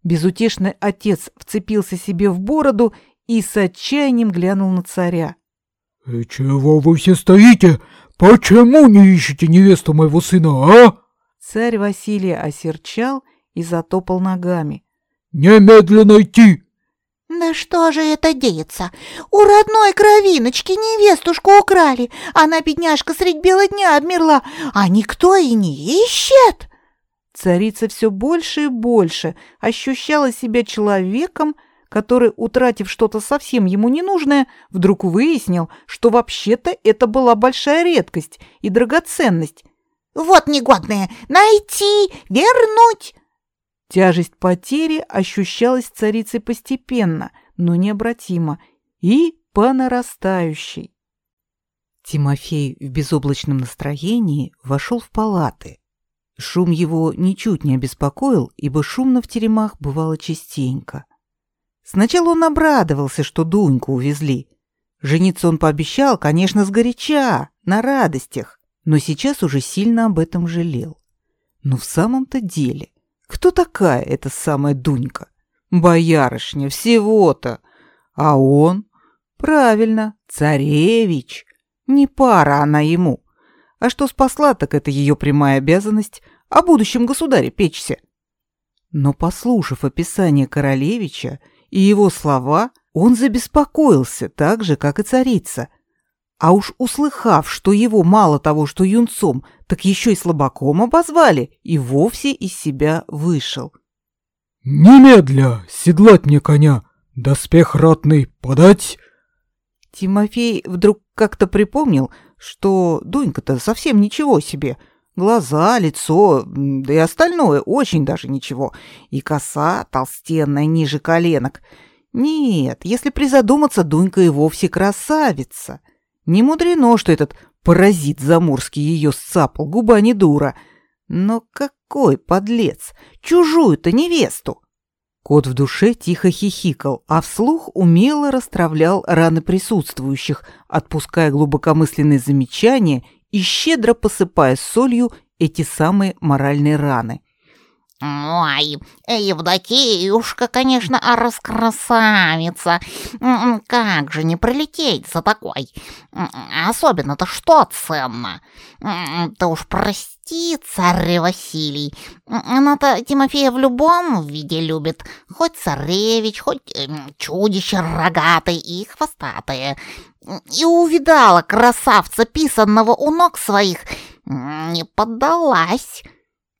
S1: Безутешный отец вцепился себе в бороду и с отчаянием глянул на царя.
S2: «И чего вы все стоите? Почему не ищете невесту моего сына, а?»
S1: Царь Василий осерчал и затопал ногами.
S2: «Немедленно идти!»
S4: Да что же это деется? У родной кровиночки невестушку украли. Она, бедняжка, средь бела дня обмерла, а никто и не ищет.
S1: Царица все больше и больше ощущала себя человеком, который, утратив что-то совсем ему ненужное, вдруг выяснил, что вообще-то это была большая редкость и драгоценность.
S4: «Вот негодные! Найти! Вернуть!»
S1: Тяжесть потери ощущалась царицей постепенно, но необратимо, и по нарастающей. Тимофей в безоблачном настроении вошел в палаты. Шум его ничуть не обеспокоил, ибо шумно в теремах бывало частенько. Сначала он обрадовался, что Дуньку увезли. Жениться он пообещал, конечно, сгоряча, на радостях, но сейчас уже сильно об этом жалел. Но в самом-то деле, кто такая эта самая Дунька? Боярышня, всего-то. А он? Правильно, царевич. Не пара она ему. А что спасла, так это ее прямая обязанность о будущем государе печься. Но, послушав описание королевича, и его слова, он забеспокоился так же, как и царица. А уж услыхав, что его мало того, что юнцом, так еще и слабаком обозвали, и вовсе из себя вышел.
S2: «Немедля седлать мне коня, доспех ратный подать!»
S1: Тимофей вдруг как-то припомнил, что Дунька-то совсем ничего себе — Глаза, лицо, да и остальное очень даже ничего. И коса толстенная ниже коленок. Нет, если призадуматься, Дунька и вовсе красавица. Не мудрено, что этот паразит заморский ее сцапал, губа не дура. Но какой подлец! Чужую-то невесту! Кот в душе тихо хихикал, а вслух умело расстравлял раны присутствующих, отпуская глубокомысленные замечания и щедро посыпая солью эти самые моральные раны.
S3: «Ой, Евдокиюшка, конечно, раскрасавица. Как же не прилететь за такой? Особенно-то что ценно? Ты уж прости, царь Василий. Она-то Тимофея в любом виде любит. Хоть царевич, хоть чудище рогатое и хвостатое. И увидала красавца, писанного у ног своих, не поддалась».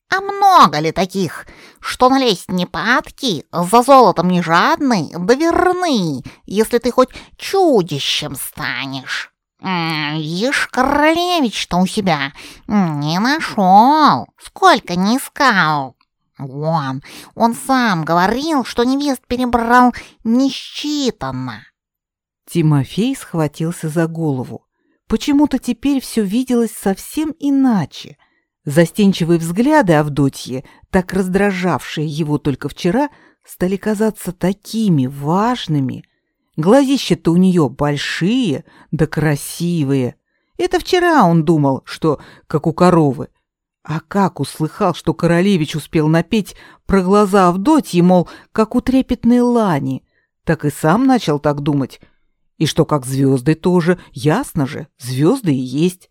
S3: А много ли таких, что налезть не падки, за золотом не жадны, да верны, если ты хоть чудищем станешь? Ишь, королевич-то у себя не нашел, сколько не искал. Вон, он сам говорил, что невест перебрал несчитанно.
S1: Тимофей схватился за голову. Почему-то теперь все виделось совсем иначе. Застенчивые взгляды Авдотьи, так раздражавшие его только вчера, стали казаться такими важными. Глазища-то у нее большие да красивые. Это вчера он думал, что как у коровы. А как услыхал, что королевич успел напеть про глаза Авдотьи, мол, как у трепетной лани, так и сам начал так думать. И что как звезды тоже, ясно же, звезды и есть.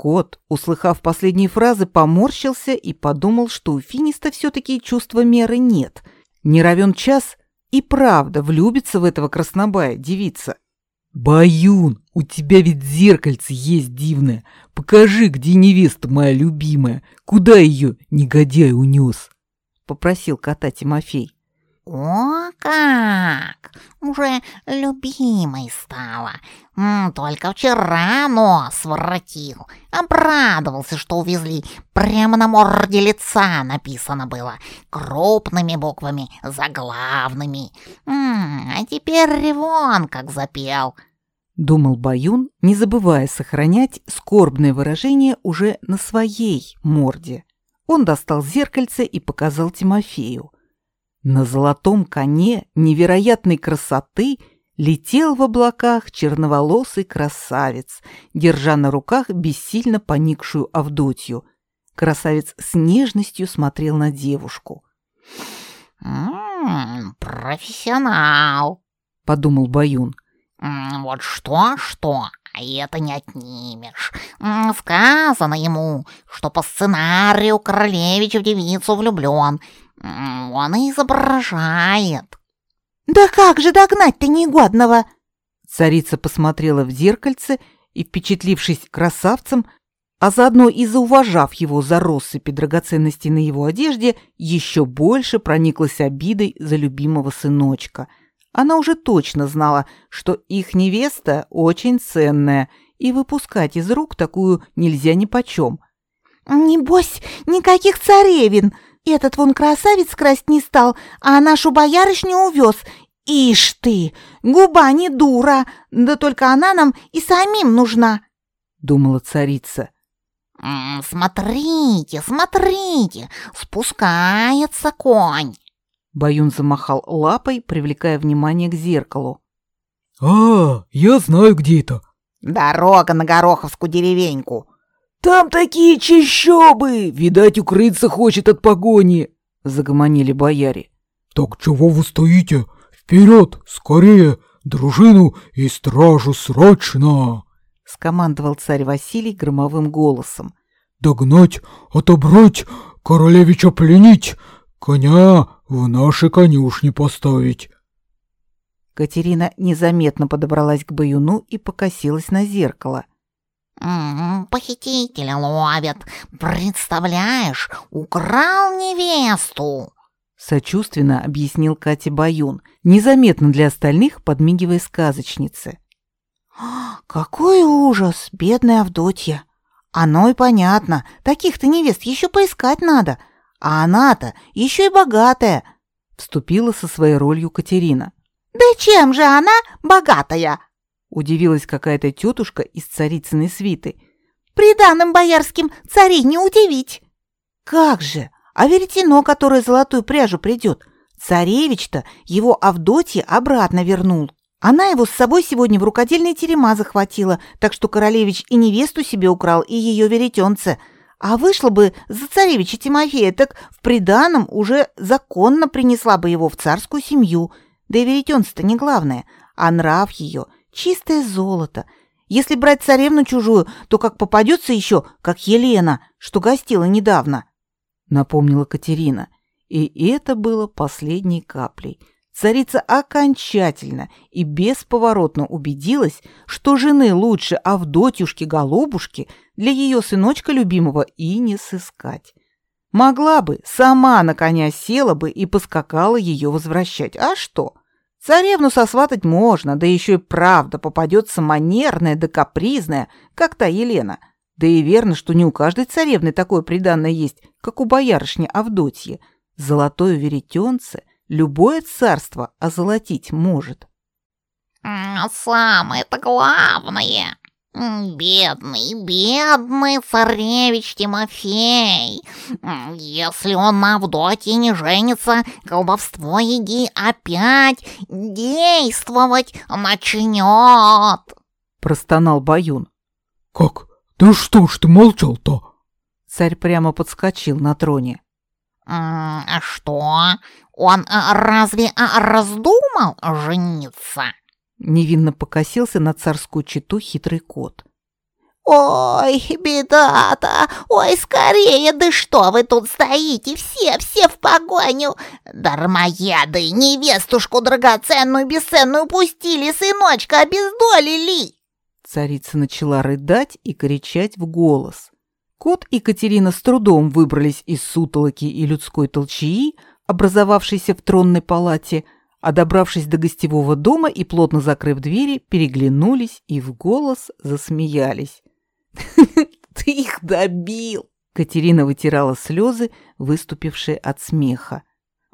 S1: Кот, услыхав последние фразы, поморщился и подумал, что у Финиста все-таки чувства меры нет. Не равен час и правда влюбится в этого краснобая девица.
S2: «Баюн, у тебя ведь зеркальце есть дивное. Покажи, где невеста моя любимая. Куда ее негодяй унес?»
S1: — попросил кота Тимофей.
S3: «О, как! Уже любимой стала. Только вчера нос воротил. Обрадовался, что увезли. Прямо на морде лица написано было. Крупными буквами, заглавными. А теперь Ревон как запел».
S1: Думал Баюн, не забывая сохранять скорбное выражение уже на своей морде. Он достал зеркальце и показал Тимофею. На золотом коне невероятной красоты летел в облаках черноволосый красавец, держа на руках бессильно поникшую Авдотью. Красавец с нежностью смотрел на девушку.
S3: «М -м, «Профессионал», — подумал Баюн. «Вот что-что, а это не отнимешь. Сказано ему, что по сценарию королевич в девицу влюблен, он и изображает.
S4: Да как же догнать-то негодного?
S1: Царица посмотрела в зеркальце и, впечатлившись красавцем, а заодно и зауважав его за россыпи драгоценностей на его одежде, еще больше прониклась обидой за любимого сыночка. Она уже точно знала, что их невеста очень ценная, и выпускать из рук такую нельзя ни почем.
S4: «Небось, никаких царевин! Этот вон красавец красть не стал, а нашу боярышню увез. Ишь ты, губа не дура, да только она нам и самим нужна!»
S1: — думала царица.
S3: «Смотрите, смотрите, спускается конь!»
S1: Баюн замахал лапой, привлекая внимание к зеркалу.
S2: «А, я знаю, где это!»
S3: «Дорога на Гороховскую деревеньку!»
S2: «Там такие чащобы! Видать, укрыться хочет от погони!» — загомонили бояре. «Так чего вы стоите? Вперед, скорее! Дружину и стражу срочно!»
S1: — скомандовал царь Василий громовым голосом.
S2: «Догнать, отобрать, королевича пленить, коня в наши конюшни поставить».
S1: Катерина незаметно подобралась к Баюну и покосилась на зеркало.
S3: «Похитителя ловят. Представляешь, украл невесту!»
S1: Сочувственно объяснил Кате Баюн, незаметно для остальных подмигивая сказочнице.
S4: «Какой ужас, бедная Авдотья! Оно и понятно, таких-то невест еще поискать надо, а она-то еще и богатая!»
S1: Вступила со своей ролью Катерина.
S4: «Да чем же она богатая?»
S1: Удивилась какая-то тетушка из царицыной свиты.
S4: «Приданным боярским царей не удивить!»
S1: «Как же! А веретено, которое золотую пряжу придет, царевич-то его Авдотье обратно вернул!» Она его с собой сегодня в рукодельные терема захватила, так что королевич и невесту себе украл, и ее веретенце. А вышла бы за царевича Тимофея, так в приданом уже законно принесла бы его в царскую семью. Да и веретенце-то не главное, а нрав ее — чистое золото. Если брать царевну чужую, то как попадется еще, как Елена, что гостила недавно, — напомнила Катерина. И это было последней каплей — Царица окончательно и бесповоротно убедилась, что жены лучше Авдотьюшки-голубушки для ее сыночка любимого и не сыскать. Могла бы, сама на коня села бы и поскакала ее возвращать. А что? Царевну сосватать можно, да еще и правда попадется манерная да капризная, как та Елена. Да и верно, что не у каждой царевны такое приданное есть, как у боярышни Авдотьи. Золотое веретенце любое царство озолотить может.
S3: «Самое-то главное!» «Бедный, бедный царевич Тимофей! Если он на Авдотье не женится, колдовство еги опять действовать начнет!»
S1: Простонал Баюн.
S2: «Как? Да что ж ты молчал-то?»
S1: Царь прямо подскочил на троне.
S3: «А что? Он а, разве а, раздумал жениться?»
S1: Невинно покосился на царскую чету хитрый кот.
S4: «Ой, беда-то! Ой, скорее! Да что вы тут стоите? Все, все в погоню! Дармоеды! Невестушку драгоценную, бесценную пустили, сыночка обездолили!»
S1: Царица начала рыдать и кричать в голос. Кот и Катерина с трудом выбрались из сутолоки и людской толчии, образовавшейся в тронной палате, а добравшись до гостевого дома и плотно закрыв двери, переглянулись и в голос засмеялись. [laughs] «Ты их добил!» Катерина вытирала слезы, выступившие от смеха.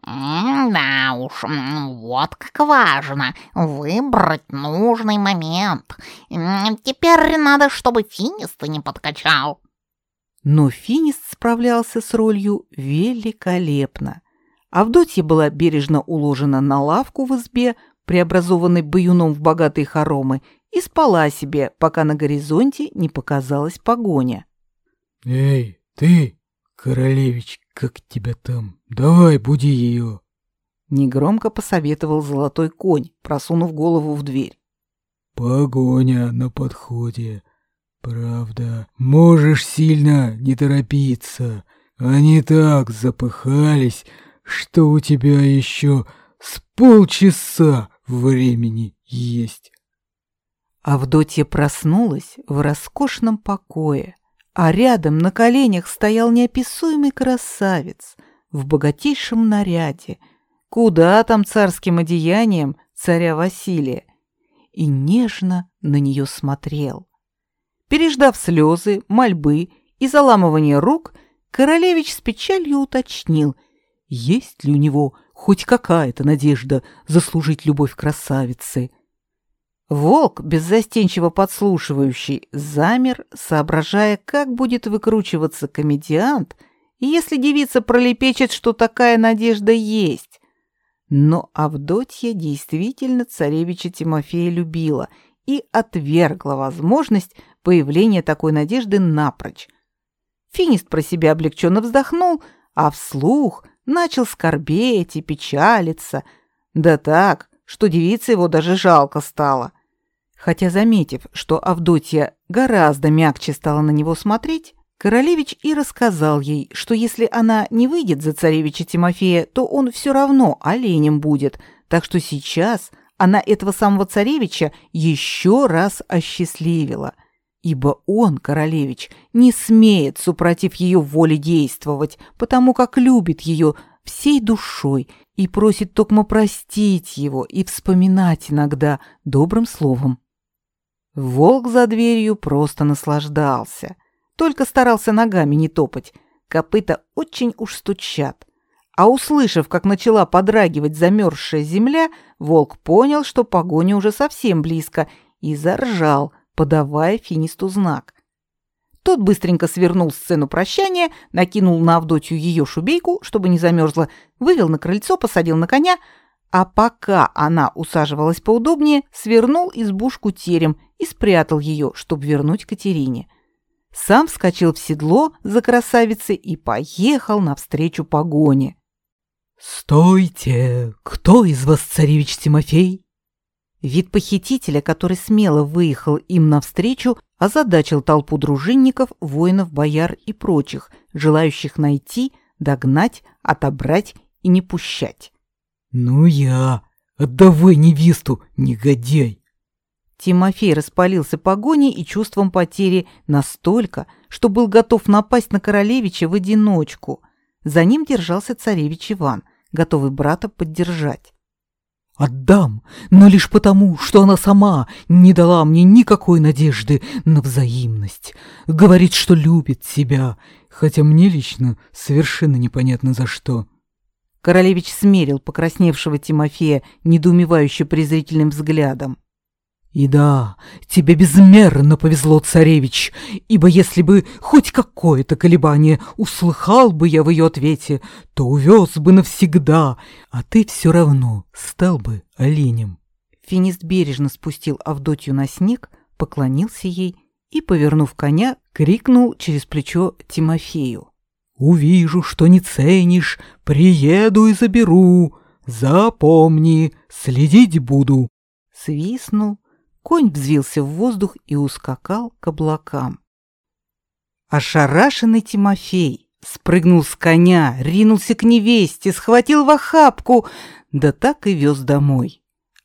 S3: «Да уж, вот как важно выбрать нужный момент. Теперь надо, чтобы Финист не подкачал».
S1: Но Финист справлялся с ролью великолепно. Авдотья была бережно уложена на лавку в избе, преобразованной баюном в богатые хоромы, и спала себе, пока на горизонте не показалась погоня.
S2: «Эй, ты, королевич, как тебя там? Давай, буди ее!»
S1: Негромко посоветовал золотой конь, просунув голову в дверь.
S2: «Погоня на подходе. Правда, можешь сильно не торопиться. Они так запыхались, что у тебя еще с полчаса времени есть.
S1: Авдотья проснулась в роскошном покое, а рядом на коленях стоял неописуемый красавец в богатейшем наряде, куда там царским одеянием царя Василия, и нежно на нее смотрел. Переждав слезы, мольбы и заламывание рук, королевич с печалью уточнил, есть ли у него хоть какая-то надежда заслужить любовь красавицы — Волк, беззастенчиво подслушивающий, замер, соображая, как будет выкручиваться комедиант, если девица пролепечет, что такая надежда есть. Но Авдотья действительно царевича Тимофея любила и отвергла возможность появления такой надежды напрочь. Финист про себя облегченно вздохнул, а вслух начал скорбеть и печалиться. Да так, что девице его даже жалко стало. Хотя, заметив, что Авдотья гораздо мягче стала на него смотреть, Королевич и рассказал ей, что если она не выйдет за царевича Тимофея, то он все равно оленем будет, так что сейчас она этого самого царевича еще раз осчастливила, ибо он, королевич, не смеет, супротив ее воли действовать, потому как любит ее всей душой и просит токмо простить его и вспоминать иногда добрым словом. Волк за дверью просто наслаждался. Только старался ногами не топать. Копыта очень уж стучат. А услышав, как начала подрагивать замерзшая земля, волк понял, что погоня уже совсем близко, и заржал, подавая финисту знак. Тот быстренько свернул сцену прощания, накинул на Авдотью ее шубейку, чтобы не замерзла, вывел на крыльцо, посадил на коня, а пока она усаживалась поудобнее, свернул избушку терем и спрятал ее, чтобы вернуть Катерине. Сам вскочил в седло за красавицей и поехал навстречу погоне.
S2: «Стойте! Кто из вас царевич Тимофей?»
S1: Вид похитителя, который смело выехал им навстречу, озадачил толпу дружинников, воинов, бояр и прочих, желающих найти, догнать, отобрать и не пущать.
S2: «Ну я! Отдавай невесту, негодяй!»
S1: Тимофей распалился погоней и чувством потери настолько, что был готов напасть на королевича в одиночку. За ним держался царевич Иван, готовый брата поддержать.
S2: «Отдам, но лишь потому, что она сама не дала мне никакой надежды на взаимность. Говорит, что любит себя, хотя мне лично совершенно непонятно за что».
S1: Королевич смерил покрасневшего Тимофея недоумевающе презрительным взглядом.
S2: И да, тебе безмерно повезло, царевич, ибо если бы хоть какое-то колебание услыхал бы я в ее ответе, то увез бы навсегда, а ты все равно стал бы оленем.
S1: Финист бережно спустил Авдотью на снег, поклонился ей и, повернув коня, крикнул через плечо Тимофею.
S2: Увижу, что не ценишь, приеду и заберу. Запомни, следить буду.
S1: Свистнул, конь взвился в воздух и ускакал к облакам. Ошарашенный Тимофей спрыгнул с коня, ринулся к невесте, схватил в охапку, да так и вез домой.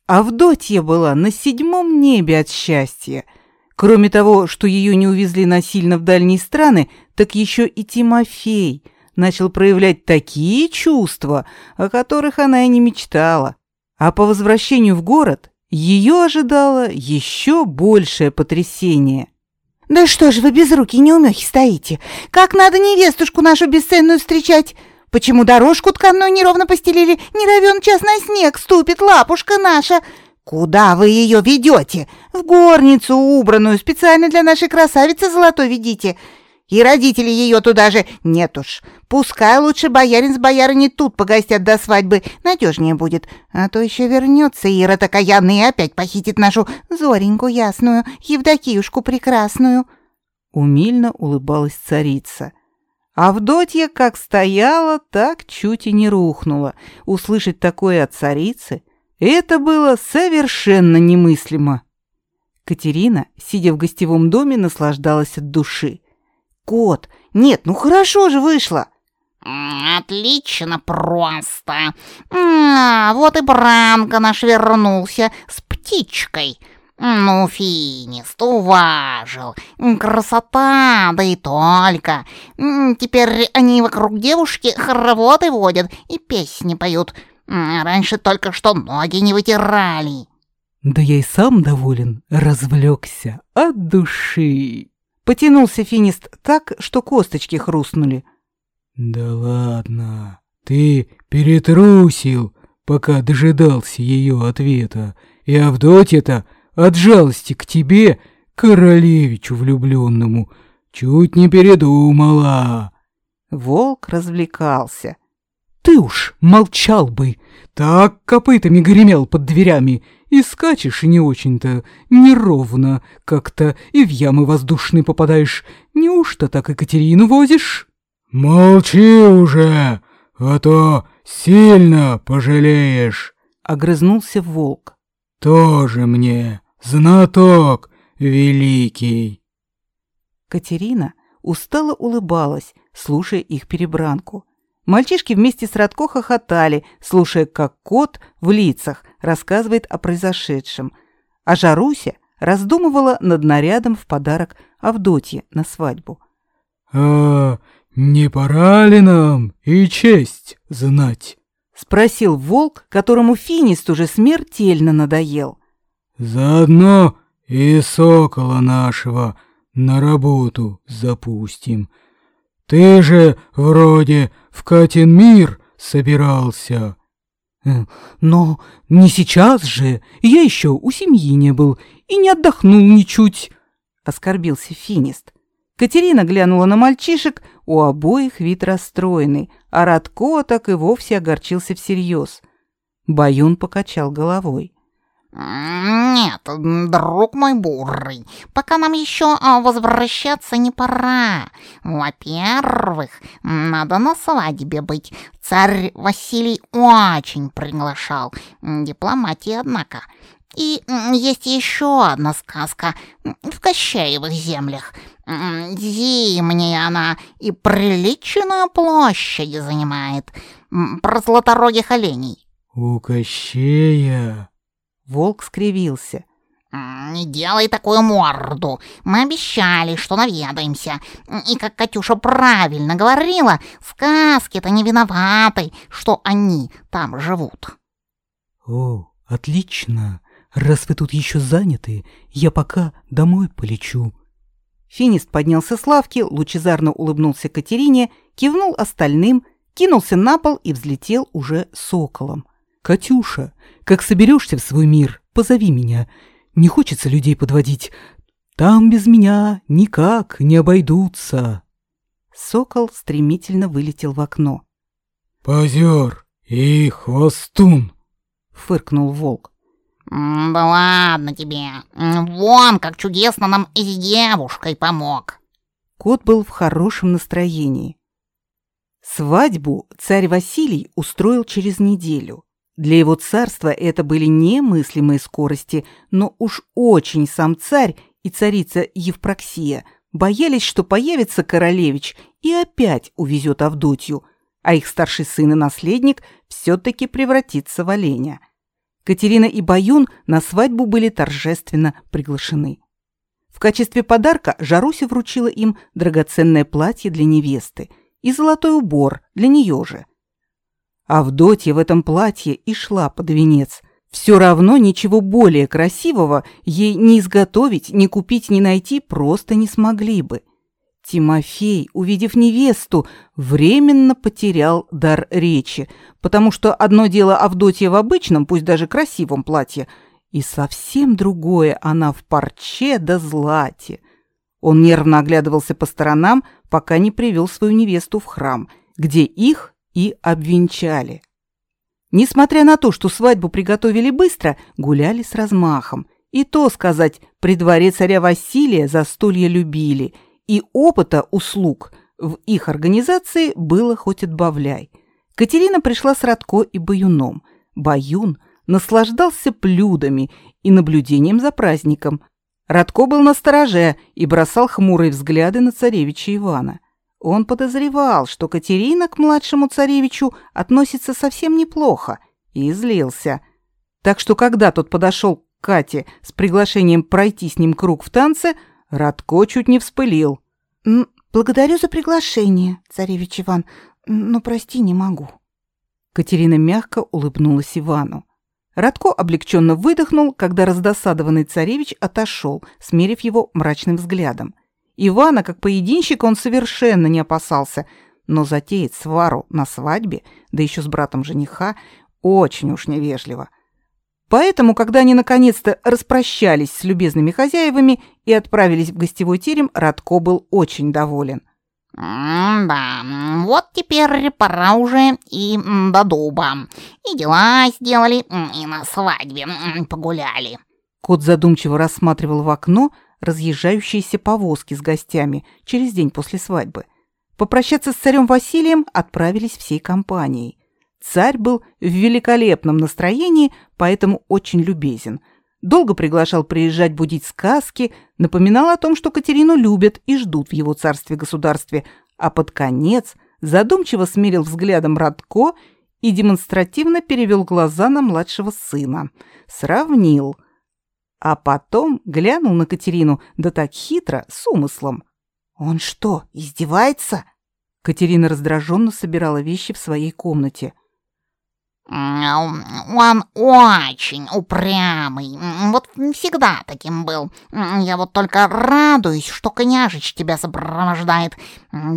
S1: Авдотья была на седьмом небе от счастья — Кроме того, что ее не увезли насильно в дальние страны, так еще и Тимофей начал проявлять такие чувства, о которых она и не мечтала. А по возвращению в город ее ожидало еще большее потрясение.
S4: «Да что же вы без руки неумехи стоите? Как надо невестушку нашу бесценную встречать? Почему дорожку тканую неровно постелили? Не равен час на снег ступит лапушка наша!» «Куда вы ее ведете? В горницу убранную, специально для нашей красавицы золотой ведите. И родители ее туда же. Нет уж, пускай лучше боярин с боярыней тут погостят до свадьбы, надежнее будет. А то еще вернется Ира такаянный и опять похитит нашу Зореньку ясную, Евдокиюшку прекрасную».
S1: Умильно улыбалась царица. Авдотья как стояла, так чуть и не рухнула. Услышать такое от царицы — это было совершенно немыслимо. Катерина, сидя в гостевом доме, наслаждалась от души. «Кот! Нет, ну хорошо же вышло!»
S3: Отлично просто. А, вот и Бранко наш вернулся с птичкой. Ну, Финист, уважил. Красота, да и только. Теперь они вокруг девушки хороводы водят и песни поют. Раньше только что ноги не вытирали.
S1: Да я и сам доволен, развлекся от души. Потянулся Финист так, что косточки хрустнули.
S2: Да ладно, ты перетрусил, пока дожидался ее ответа, и Авдотья-то от жалости к тебе, королевичу влюбленному, чуть не передумала.
S1: Волк развлекался. Ты уж молчал бы, так копытами гремел под дверями, и скачешь не очень-то неровно как-то, и в ямы воздушные попадаешь. Неужто так Екатерину возишь?
S2: Молчи уже, а то сильно пожалеешь, —
S1: огрызнулся волк.
S2: Тоже мне знаток великий.
S1: Катерина устало улыбалась, слушая их перебранку. Мальчишки вместе с Радко хохотали, слушая, как кот в лицах рассказывает о произошедшем, а Жаруся раздумывала над нарядом в подарок Авдотье на свадьбу.
S2: «А не пора ли нам и честь знать?»
S1: — спросил волк, которому финист уже смертельно надоел.
S2: «Заодно и сокола нашего на работу запустим. Ты же вроде в Катин мир собирался».
S1: Э, «Но не сейчас же, я еще у семьи не был и не отдохнул ничуть», — оскорбился Финист. Катерина глянула на мальчишек, у обоих вид расстроенный, а Радко так и вовсе огорчился всерьез. Баюн покачал головой.
S3: «Нет, друг мой бурый, пока нам еще а, возвращаться не пора. Во-первых, надо на свадьбе быть. Царь Василий очень приглашал. Дипломатия, однако. И есть еще одна сказка в Кощеевых землях. Зимняя она и приличную площадь занимает. Про златорогих оленей.
S2: «У Кощея...»
S1: Волк скривился.
S3: «Не делай такую морду. Мы обещали, что наведаемся. И, как Катюша правильно говорила, сказки-то не виноваты, что они там живут».
S1: «О, отлично. Раз вы тут еще заняты, я пока домой полечу». Финист поднялся с лавки, лучезарно улыбнулся Катерине, кивнул остальным, кинулся на пол и взлетел уже соколом. «Катюша, как соберешься в свой мир, позови меня. Не хочется людей подводить. Там без меня никак не обойдутся». Сокол стремительно вылетел в окно.
S2: «Позер и хвостун!»
S1: — фыркнул волк.
S3: «Да ладно тебе. Вон, как чудесно нам и с девушкой помог».
S1: Кот был в хорошем настроении. Свадьбу царь Василий устроил через неделю. Для его царства это были немыслимые скорости, но уж очень сам царь и царица Евпроксия боялись, что появится королевич и опять увезет Авдотью, а их старший сын и наследник все-таки превратится в оленя. Катерина и Баюн на свадьбу были торжественно приглашены. В качестве подарка Жаруся вручила им драгоценное платье для невесты и золотой убор для нее же – Авдотья в этом платье и шла под венец. Все равно ничего более красивого ей ни изготовить, ни купить, ни найти просто не смогли бы. Тимофей, увидев невесту, временно потерял дар речи, потому что одно дело Авдотья в обычном, пусть даже красивом платье, и совсем другое она в парче да злате. Он нервно оглядывался по сторонам, пока не привел свою невесту в храм, где их и обвенчали. Несмотря на то, что свадьбу приготовили быстро, гуляли с размахом. И то сказать, при дворе царя Василия застолье любили, и опыта услуг в их организации было хоть отбавляй. Катерина пришла с Радко и Баюном. Баюн наслаждался блюдами и наблюдением за праздником. Радко был на стороже и бросал хмурые взгляды на царевича Ивана. Он подозревал, что Катерина к младшему царевичу относится совсем неплохо, и злился. Так что когда тот подошел к Кате с приглашением пройти с ним круг в танце, Радко чуть не вспылил.
S4: «Благодарю за приглашение, царевич Иван, но прости, не могу».
S1: Катерина мягко улыбнулась Ивану. Радко облегченно выдохнул, когда раздосадованный царевич отошел, смерив его мрачным взглядом. Ивана, как поединщика, он совершенно не опасался, но затеять свару на свадьбе, да еще с братом жениха, очень уж невежливо. Поэтому, когда они наконец-то распрощались с любезными хозяевами и отправились в гостевой терем, Радко был очень доволен.
S3: «Да, вот теперь пора уже и до дуба. И дела сделали, и на свадьбе погуляли».
S1: Кот задумчиво рассматривал в окно разъезжающиеся повозки с гостями через день после свадьбы. Попрощаться с царем Василием отправились всей компанией. Царь был в великолепном настроении, поэтому очень любезен. Долго приглашал приезжать будить сказки, напоминал о том, что Катерину любят и ждут в его царстве-государстве, а под конец задумчиво смерил взглядом Радко и демонстративно перевел глаза на младшего сына. Сравнил. А потом глянул на Катерину, да так хитро, с умыслом.
S4: «Он что, издевается?»
S1: Катерина раздраженно собирала вещи в своей комнате.
S3: Он очень упрямый, вот всегда таким был. Я вот только радуюсь, что княжич тебя сопровождает.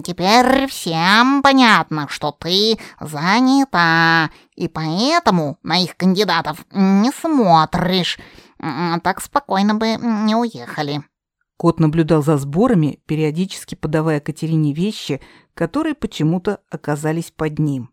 S3: Теперь всем понятно, что ты занята, и поэтому на их кандидатов не смотришь. Так спокойно бы не уехали.
S1: Кот наблюдал за сборами, периодически подавая Катерине вещи, которые почему-то оказались под ним.